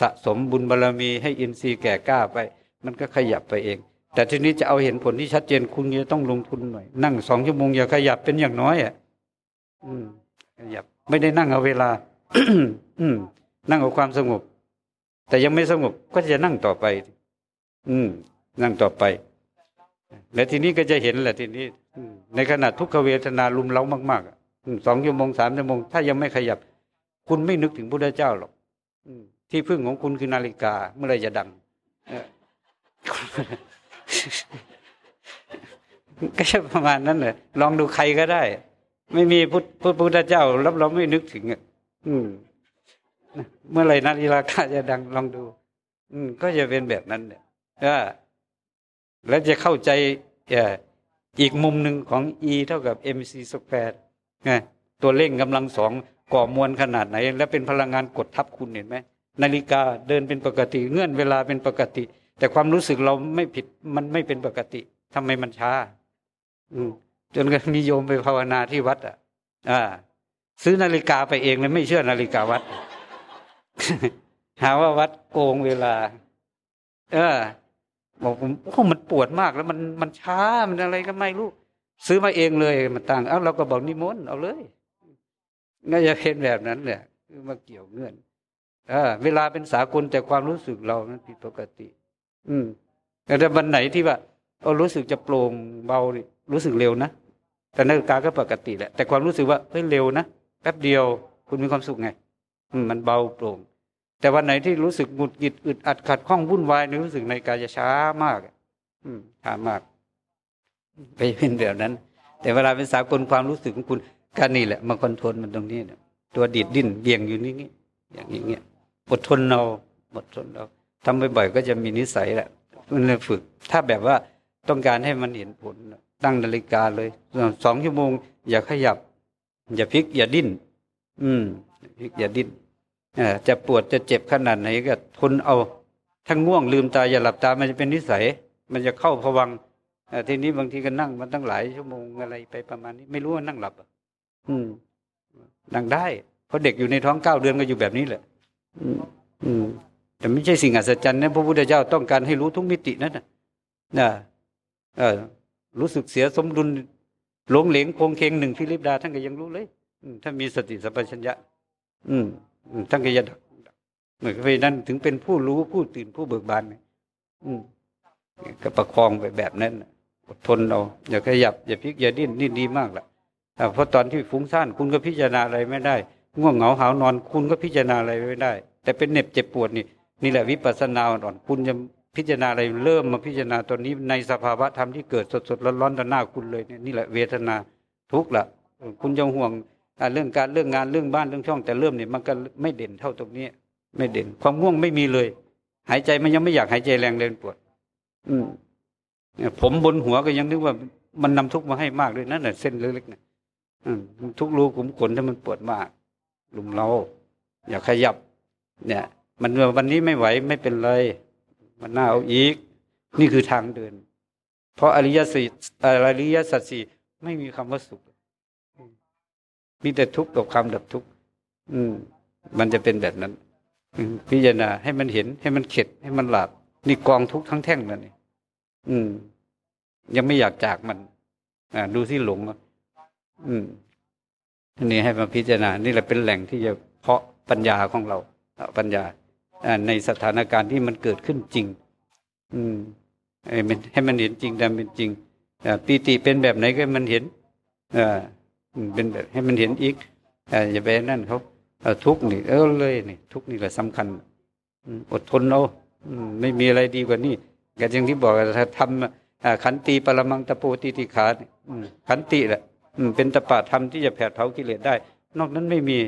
A: สะสมบุญบารรมีให้อินทรีย์แก่กล้าไป มันก็ขยับไปเอง แต่ทีนี้จะเอาเห็นผลที่ชัดเจนคุณจะต้องลงทุนหน่อย นั่งสองชั่วโมงอย่าขยับเป็นอย่างน้อยอะอืมขยับ ไม่ได้นั่งเอาเวลา อืมนั่งเอาความสงบ แต่ยังไม่สงบก็จะนั่งต่อไป อืม นั่งต่อไป และทีนี้ก็จะเห็นแหละทีนี้ในขณะทุกขเวทนาลุมเล้ามากๆสองชั่วโมงสามชั่วโมงถ้ายังไม่ขยับ คุณไม่นึกถึงพระเจ้าหรอกที่พึ่งของคุณคือนาฬิกา เมื่อไรจะดังก็จะประมาณนั้นเลยลองดูใครก็ได้ ไม่มีพุทธพุทธเจ้ารับเราไม่นึกถึงอะเมื่อไรนาฬิกาจะดังลองดู อืก็จะเป็นแบบนั้นเนี่ย แล้วจะเข้าใจอีกมุมหนึ่งของ E เท่ากับ mc สแควร์ตัวเร่งกำลังสองก่อมวลขนาดไหน และเป็นพลังงานกดทับคุณเห็นไหมนาฬิกาเดินเป็นปกติ เงื่อนเวลาเป็นปกติ แต่ความรู้สึกเราไม่ผิดมันไม่เป็นปกติทำไมมันช้าจนกันมีโยมไปภาวนาที่วัด อะ อ่า ซื้อนาฬิกาไปเองเลยไม่เชื่อนาฬิกาวัด หาว่าวัดโกงเวลา เออ บอกผมโอ้มันปวดมากแล้วมันมันช้ามันอะไรก็ไม่รู้ซื้อมาเองเลยมันต่างเอ้าเราก็บอกนิมนต์เอาเลยน่าจะเป็นแบบนั้นแหละคือมาเกี่ยวเงื่อนเอเวลาเป็นสากลแต่ความรู้สึกเรานั้นผิดปกติ อืมแต่วันไหนที่ว่าเรารู้สึกจะโปร่งเบารู้สึกเร็วนะแต่นาฬิกาก็ปกติแหละแต่ความรู้สึกว่าเฮ้ยเร็วนะแป๊บเดียวคุณมีความสุขไงมันเบาโปร่ง แต่วันไหนที่รู้สึกหงุดหงิดอึดอัดขัดข้องวุ่นวายนี่รู้สึกในกายจะช้ามาก อืมช้ามากไปเป็นแบบนั้น แต่เวลาเป็นสากลความรู้สึกของคุณก็นี่แหละมาคอนโทรลมันตรงนี้เนี่ยตัวดิดดิ้นเบี่ยงอยู่นี่นี่อย่างนี้เงี้ยอดทนเราอดทนเราทำบ่อยๆก็จะมีนิสัยแหละมันเลยฝึก ถ้าแบบว่าต้องการให้มันเห็นผลตั้งนาฬิกาเลยสองชั่วโมง อย่าขยับ อย่าพลิก อย่าดิ้น อืมพลิกอย่าดิ้น จะปวดจะเจ็บขนาดไหนก็ทนเอาถ้าง่วงลืมตาอย่าหลับตามันจะเป็นนิสัย มันจะเข้าผวังทีนี้บางทีก็นั่งมันตั้งหลายชั่วโมงอะไรไปประมาณนี้ ไม่รู้ว่านั่งหลับอืมนั่งได้ เพราะเด็กอยู่ในท้องเก้าเดือนก็อยู่แบบนี้แหละอืมอืมแต่ไม่ใช่สิ่งอัศจรรย์นะพระพุทธเจ้าต้องการให้รู้ทุกมิตินั่นนะนะเออรู้สึกเสียสมดุลหลงเหลงโคงเคงหนึ่งฟิลิปดาท่านก็ยังรู้เลยถ้ามีสติสัมปชัญญะ อืม ท่านก็ยัดเหมือนกับนั้นถึงเป็นผู้รู้ผู้ตื่นผู้เบิกบานอืมก็ประคองไปแบบนั้นอดทนเราอย่าขยับอย่าพลิกอย่าดิ้นนี่ดีมากละเพราะตอนที่ฟุ้งซ่านคุณก็พิจารณาอะไรไม่ได้ ง่วงเหงาหานอน คุณก็พิจารณาอะไรไม่ได้ แต่เป็นเหน็บเจ็บปวดนี่นี่แหละวิปัสสนาอ่อนคุณจะพิจารณาอะไรเริ่มมาพิจารณาตอนนี้ในสภาวะธรรมที่เกิดสดๆร้อนๆต่อหน้าคุณเลยเนี่ยนี่แหละเวทนาทุกข์ละคุณจะห่วง เรื่องการเรื่องงานเรื่องบ้านเรื่องช่องแต่เริ่มเนี่ยมันก็ไม่เด่นเท่าตรงนี้ ไม่เด่น ความง่วงไม่มีเลย หายใจมันยังไม่อยากหายใจแรงเลยปวด อืมผมบนหัวก็ยังนึกว่ามันนำทุกข์มาให้มากเลยนั่นแหละเส้นเล็กๆนี่ยทุกรูขุมขนถ้ามันปวดมากลุมเราอย่าขยับ เนี่ย มันวันนี้ไม่ไหวไม่เป็นไรมันน่าเอาอีก นี่คือทางเดิน เพราะอริยสัจอริยสัจสี่ไม่มีคำว่าสุข มีแต่ทุกข์กับความดับทุกข์อืม มันจะเป็นแบบนั้นพิจารณาให้มันเห็นให้มันเข็ด ให้มันหลับนี่กองทุกข์ทั้งแท่งแล้วนี่อืม ยังไม่อยากจากมัน อ่า ดูที่หลงอืมนี่ให้มาพิจารณา นี่แหละเป็นแหล่งที่จะเพาะปัญญาของเราปัญญาในสถานการณ์ที่มันเกิดขึ้นจริง อืมให้มันเห็นจริงตามเป็นจริงปีติเป็นแบบไหนก็มันเห็นอ เป็นแบบให้มันเห็นอีกอย่าไปนั่นเขาทุกนี่เออเลยนี่ทุกนี่แหละสำคัญอดทนเอาไม่มีอะไรดีกว่านี้ก็อย่างที่บอกถ้าทำขันตีปรมังตะโปติติขาขันติแหละเป็นตปาธรรมที่จะแผดเผากิเลสได้ นอกนั้นไม่มี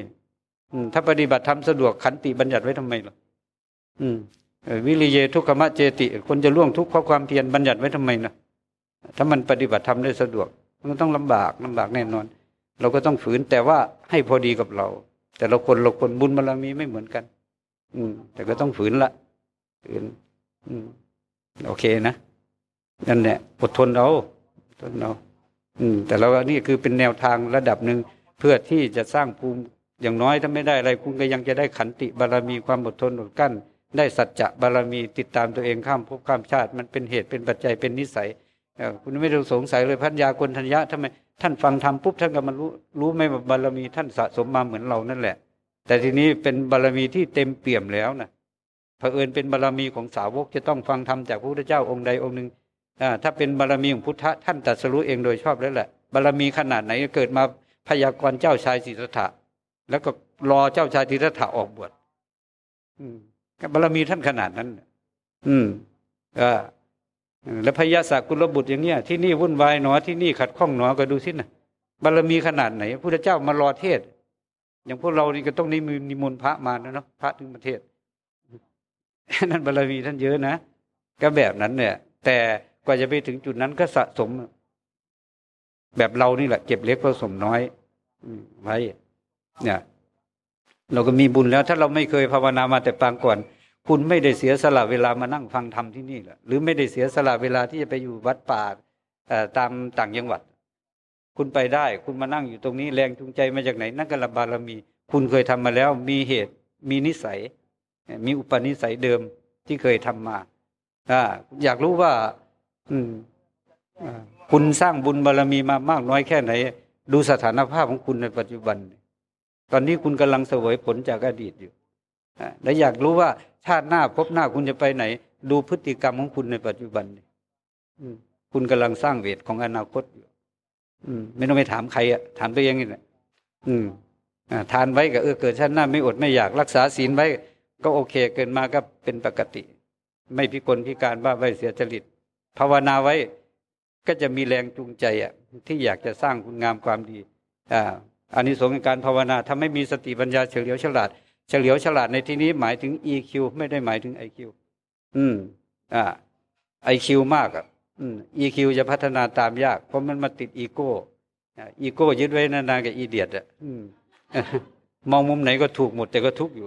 A: ถ้าปฏิบัติธรรมสะดวกขันติบัญญัติไว้ทำไมล่ะอืมวิริเยทุกขมะเจติ คนจะล่วงทุกข์เพราะความเพียรบัญญัติไว้ทำไมนะถ้ามันปฏิบัติทำได้สะดวก มันต้องลำบากลำบากแน่นอน เราก็ต้องฝืนแต่ว่าให้พอดีกับเรา แต่เราคนเราคนบุญบารมีไม่เหมือนกัน อืม แต่ก็ต้องฝืนละฝืน อืม โอเคนะนั่นแหละอดทนเอาทนเอาอืม แต่เราอันนี้คือเป็นแนวทางระดับหนึ่งเพื่อที่จะสร้างภูมิอย่างน้อยถ้าไม่ได้อะไรคุณก็ยังจะได้ขันติบารมีความอดทนอดกั้น ได้สัจจะบารมีติดตามตัวเองข้ามภพข้ามชาติ มันเป็นเหตุเป็นปัจจัยเป็นนิสัยคุณไม่ต้องสงสัยเลยพัญญาคนทัญญะทำไม ท่านฟังทำปุ๊บท่านก็มันรู้รู้ไหมว่าบารมีท่านสะสมมาเหมือนเรานั่นแหละ แต่ทีนี้เป็นบารมีที่เต็มเปี่ยมแล้วนะเผอิญเป็นบารมีของสาวกจะต้องฟังธรรมจากพระพุทธเจ้าองค์ใดองค์หนึ่งถ้าเป็นบารมีของพุทธะท่านตรัสรู้เองโดยชอบแล้วแหละ บารมีขนาดไหนเกิดมาพยากรณ์เจ้าชายสิทธัตถะแล้วก็รอเจ้าชายสิทธัตถะออกบวชบารมีท่านขนาดนั้น อืมเออ แล้วพยาศกุลบุตรอย่างเนี้ยที่นี่วุ่นวายหนอที่นี่ขัดข้องหนอก็ดูสินะบารมีขนาดไหนพระเจ้ามารอเทศ อย่างพวกเรานี่ก็ต้องนิมนิมนต์พระมานะเนาะพระถึงประเทศนั่นบารมีท่านเยอะนะก็แบบนั้นเนี่ย แต่กว่าจะไปถึงจุดนั้นก็สะสม แบบเรานี่แหละ เก็บเล็กผสมน้อยไว้เนี่ย เราก็มีบุญแล้ว ถ้าเราไม่เคยภาวนามาแต่ปางก่อน คุณไม่ได้เสียสละเวลามานั่งฟังธรรมที่นี่หละหรือไม่ได้เสียสละเวลาที่จะไปอยู่วัดป่าตามต่างจังหวัด คุณไปได้ คุณมานั่งอยู่ตรงนี้แรงจูงใจมาจากไหน นั่นก็ละบารมี คุณเคยทำมาแล้ว มีเหตุ มีนิสัย มีอุปนิสัยเดิมที่เคยทำมาออยากรู้ว่า อืมคุณสร้างบุญบารรมีมามากน้อยแค่ไหน ดูสถานภาพของคุณในปัจจุบัน ตอนนี้คุณกำลังเสวยผลจากอดีตอยู่และอยากรู้ว่า ชาติหน้าพบหน้าคุณจะไปไหน ดูพฤติกรรมของคุณในปัจจุบันคุณกำลังสร้างเวทของอนาคตอยู่อืม ไม่ต้องไปถามใครอะถามตัวเองนี่แหละอืมอ่าทานไว้ก็เออเกิดชาติหน้าไม่อดไม่อยากรักษาศีลไว้ ก็โอเค เกินมาก็เป็นปกติ ไม่พิกลพิการบ้าใบเสียจริต ภาวนาไว้ก็จะมีแรงจูงใจอะ ที่อยากจะสร้างคุณงามความดี อ่าอันนี้สงส์การภาวนาถ้าไม่มีสติปัญญาเฉลียวฉลาด เฉลียวฉลาดในที่นี้หมายถึง EQ ไม่ได้หมายถึง IQ อืม อ่า IQ มากอะ อืม EQ จะพัฒนาตามยาก เพราะมันมาติดอีโก้อีโก้ยึดไว้นานๆกับอีเดียดอะอืมมองมุมไหนก็ถูกหมดแต่ก็ทุกอยู่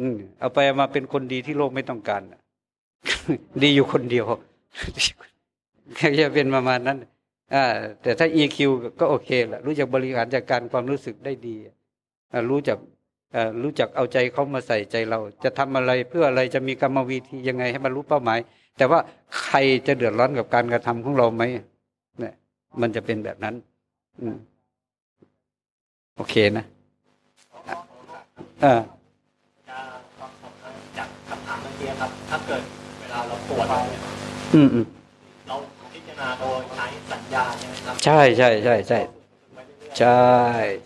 A: อืม เอาไปามาเป็นคนดีที่โลกไม่ต้องการน่ะดีอยู่คนเดียวจะเป็นประมาณนั้นอ่าแต่ถ้า EQ ก็โอเคแหละรู้จักบริหารจัดการความรู้สึกได้ดีรู้จัก รู้จักเอาใจเขามาใส่ใจเรา จะทำอะไรเพื่ออะไรจะมีกรรมวิธียังไงให้บรรลุเป้าหมาย แต่ว่าใครจะเดือดร้อนกับการกระทำของเราไหมเนี่ย มันจะเป็นแบบนั้น อืมโอเคนะอ่า
E: จะจากคำถามเมื่อกี้ครับ ถ้าเกิดเวลาเราปวดเนี่ย
A: อืมอืม
E: เราพิจารณาโดยใช้สัญญาใช่ไหมครับ
A: ใช่ใช่ใช่ใช่ใช่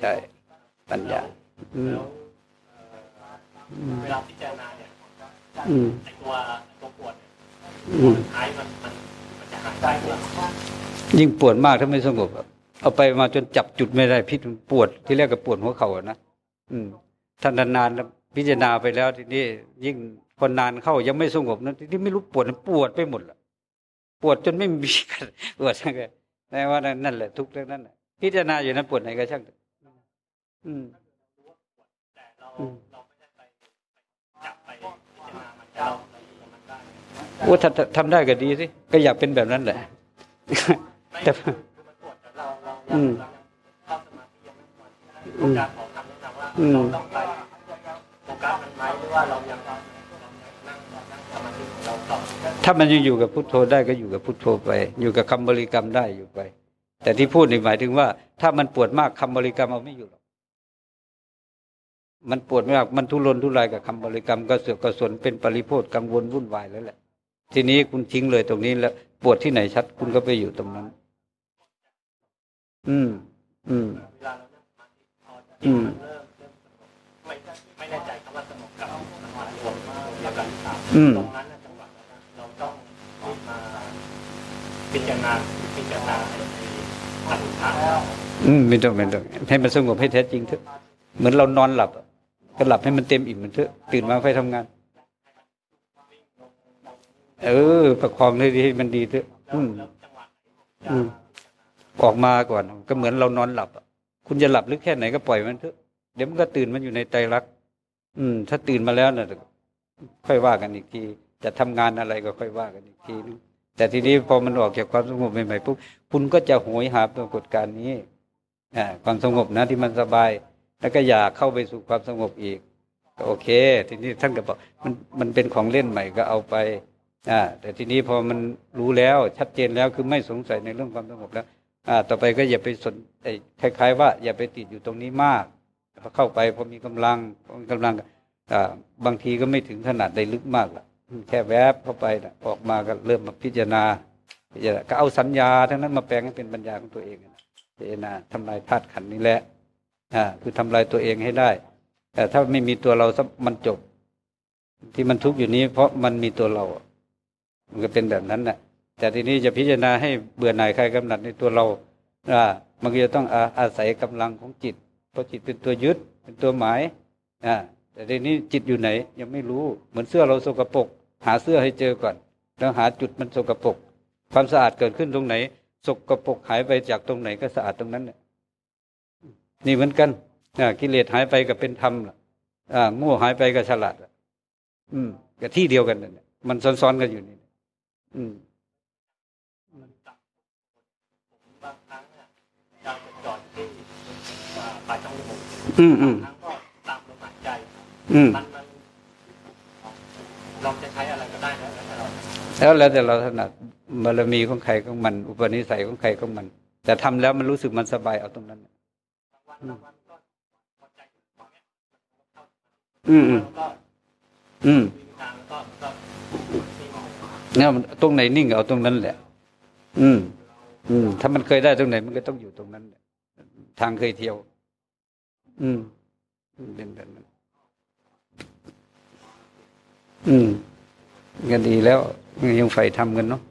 A: ใช่ปัญญา อืม
E: แล้ว เอ่อเวลาพิจารณาเนี่ย
A: อืม
E: ไอตัวตัวปวดเนี่ย
A: อืม
E: สุดท้ายมันมันมันจะหายไปเอง
A: ยิ่งปวดมากถ้าไม่สงบอะเอาไปมาจนจับจุดไม่ได้พิษมันปวดที่แรกก็ปวดหัวเข่าอะนะอืมท่านนานๆแล้วพิจารณาไปแล้วทีนี้ยิ่งคนนานเข้ายังไม่สงบนะทีนี้ไม่รู้ปวดปวดไปหมดละปวดจนไม่มีกันปวดทั้งเลยแต่ว่านั่นแหละ ทุกข์ทั้งนั้นแหละพิจารณาอยู่นั้นปวดไหนก็ช่างเถอะอืม
E: จารณามันแต่เราเราอยู่กับมันได้
A: โอ้ถ้าถ้าทำได้ก็ดีสิก็อยากเป็นแบบนั้นแหละ
E: ไม่
A: แต่
E: คือคือมันปวดแต่เราเรา
A: อื
E: ยัง
A: ม
E: เรายังเข้าสมาธิยังไม่พอ
A: อืม
E: การขอคำแนะนำว่า
A: อืม
E: เราต้องไปโฟกัสมันไหมหรือว่าเรายังเรายังนั่งนั่งสมาธิของเราต่อ
A: ถ้ามันยังอยู่กับพุทโธได้ก็อยู่กับพุทโธไป อยู่กับคำบริกรรมได้อยู่ไป แต่ที่พูดนี่หมายถึงว่า ถ้ามันปวดมากคำบริกรรมเอาไม่อยู่หรอก มันปวดมากมันทุรนทุรายกับคำบริกรรมก็เสือกกระสนเป็นปริโภทกังวลวุ่นวายแล้วแหละ ทีนี้คุณทิ้งเลยตรงนี้แล้วปวดที่ไหนชัด คุณก็ไปอยู่ตรงนั้น อืม อืม
E: เวลาเรานั่งสมาธิพอจิ
A: อื
E: ต
A: ม
E: มันเริ่มเริ่มสงบไม่ไม่แน่ใจคำว่าสงบกับมันมารวมแล้วกันครับ
A: อืม
E: ตรงนั้นน่ะจังหวะนั้นน่ะเราต้องรีบมาพิจารณาพิจารณาในอัตถะ
A: อืมไม่ต้องไม่ต้องให้มันสงบให้แท้จริงเถอะเหมือนเรานอนหลับอะ ก็หลับให้มันเต็มอิ่มมันเถอะตื่นมาค่อยทำงาน เออ ประคองให้ดีให้มันดีเถอะอืมอืมออกมาก่อน ก็เหมือนเรานอนหลับคุณจะหลับลึกแค่ไหนก็ปล่อยมันเถอะเดี๋ยวมันก็ตื่นมันอยู่ในใจรัก อืม ถ้าตื่นมาแล้วน่ะค่อยว่ากันอีกที จะทำงานอะไรก็ค่อยว่ากันอีกทีนึงแต่ทีนี้พอมันออกจากความสงบใหม่ๆปุ๊บคุณก็จะโหยหาปรากฏการณ์นี้อ่าความสงบนะที่มันสบาย แล้วก็อยากเข้าไปสู่ความสงบอีกก็โอเค ทีนี้ท่านก็บอกมันมันเป็นของเล่นใหม่ก็เอาไปอ่าแต่ทีนี้พอมันรู้แล้วชัดเจนแล้วคือไม่สงสัยในเรื่องความสงบแล้วอ่าต่อไปก็อย่าไปสนไอ้คล้าย ๆ ว่า อย่าไปติดอยู่ตรงนี้มากพอเข้าไปพอมีกำลังพอมีกำลังอ่าบางทีก็ไม่ถึงขนาดได้ลึกมากละแค่แวบเข้าไปนะออกมาก็เริ่มมาพิจารณาพิจารณาก็เอาสัญญาทั้งนั้นมาแปลงให้เป็นปัญญาของตัวเองนะพิจารณาทำลายธาตุขันนี้แหละ อ่าคือทำลายตัวเองให้ได้ แต่ถ้าไม่มีตัวเราสักมันจบ ที่มันทุกข์อยู่นี้ เพราะมันมีตัวเรา มันก็เป็นแบบนั้นแหละแต่ทีนี้จะพิจารณาให้เบื่อหน่ายใครกำหนัดในตัวเราอ่ามันก็จะต้องอาอาศัยกำลังของจิต เพราะจิตเป็นตัวยึดเป็นตัวหมายอ่าแต่ทีนี้จิตอยู่ไหน ยังไม่รู้เหมือนเสื้อเราสกปรกหาเสื้อให้เจอก่อน แล้วหาจุดมันสกปรกความสะอาดเกิดขึ้นตรงไหนสกปรกหายไปจากตรงไหนก็สะอาดตรงนั้นเนี่ย นี่เหมือนกันอ่ากิเลสหายไปกับเป็นธรรมล่ะอ่าโง่หายไปกับฉลาดล่ะอืมกับที่เดียวกันนั่นแหละมันซ้อนๆกันอยู่นี่อืม
E: บางครั้งเนี่ยเราจะจอดที่อ่าปลายช่องจมูก
A: อืมอืม
E: บางครั้งก็ตามลมหายใจ
A: อืม
E: มันมันเราจะใช้อะไรก็ได้นะแล้วแต่เรา
A: แล้วแล้วแต่เราถนัดบารมีของใครของมัน อุปนิสัยของใครของมัน แต่ทำแล้วมันรู้สึกมันสบายเอาตรงนั้น
E: อืม
A: อืมอืมเนี่ยตรงไหนนิ่งเอาตรงนั้นแหละ อืม อืม ถ้ามันเคยได้ตรงไหน มันก็ต้องอยู่ตรงนั้นทางเคยเที่ยว อืมเป็นแบบนั้น อืมก็ดีแล้วยังใฝ่ทำกันเนาะ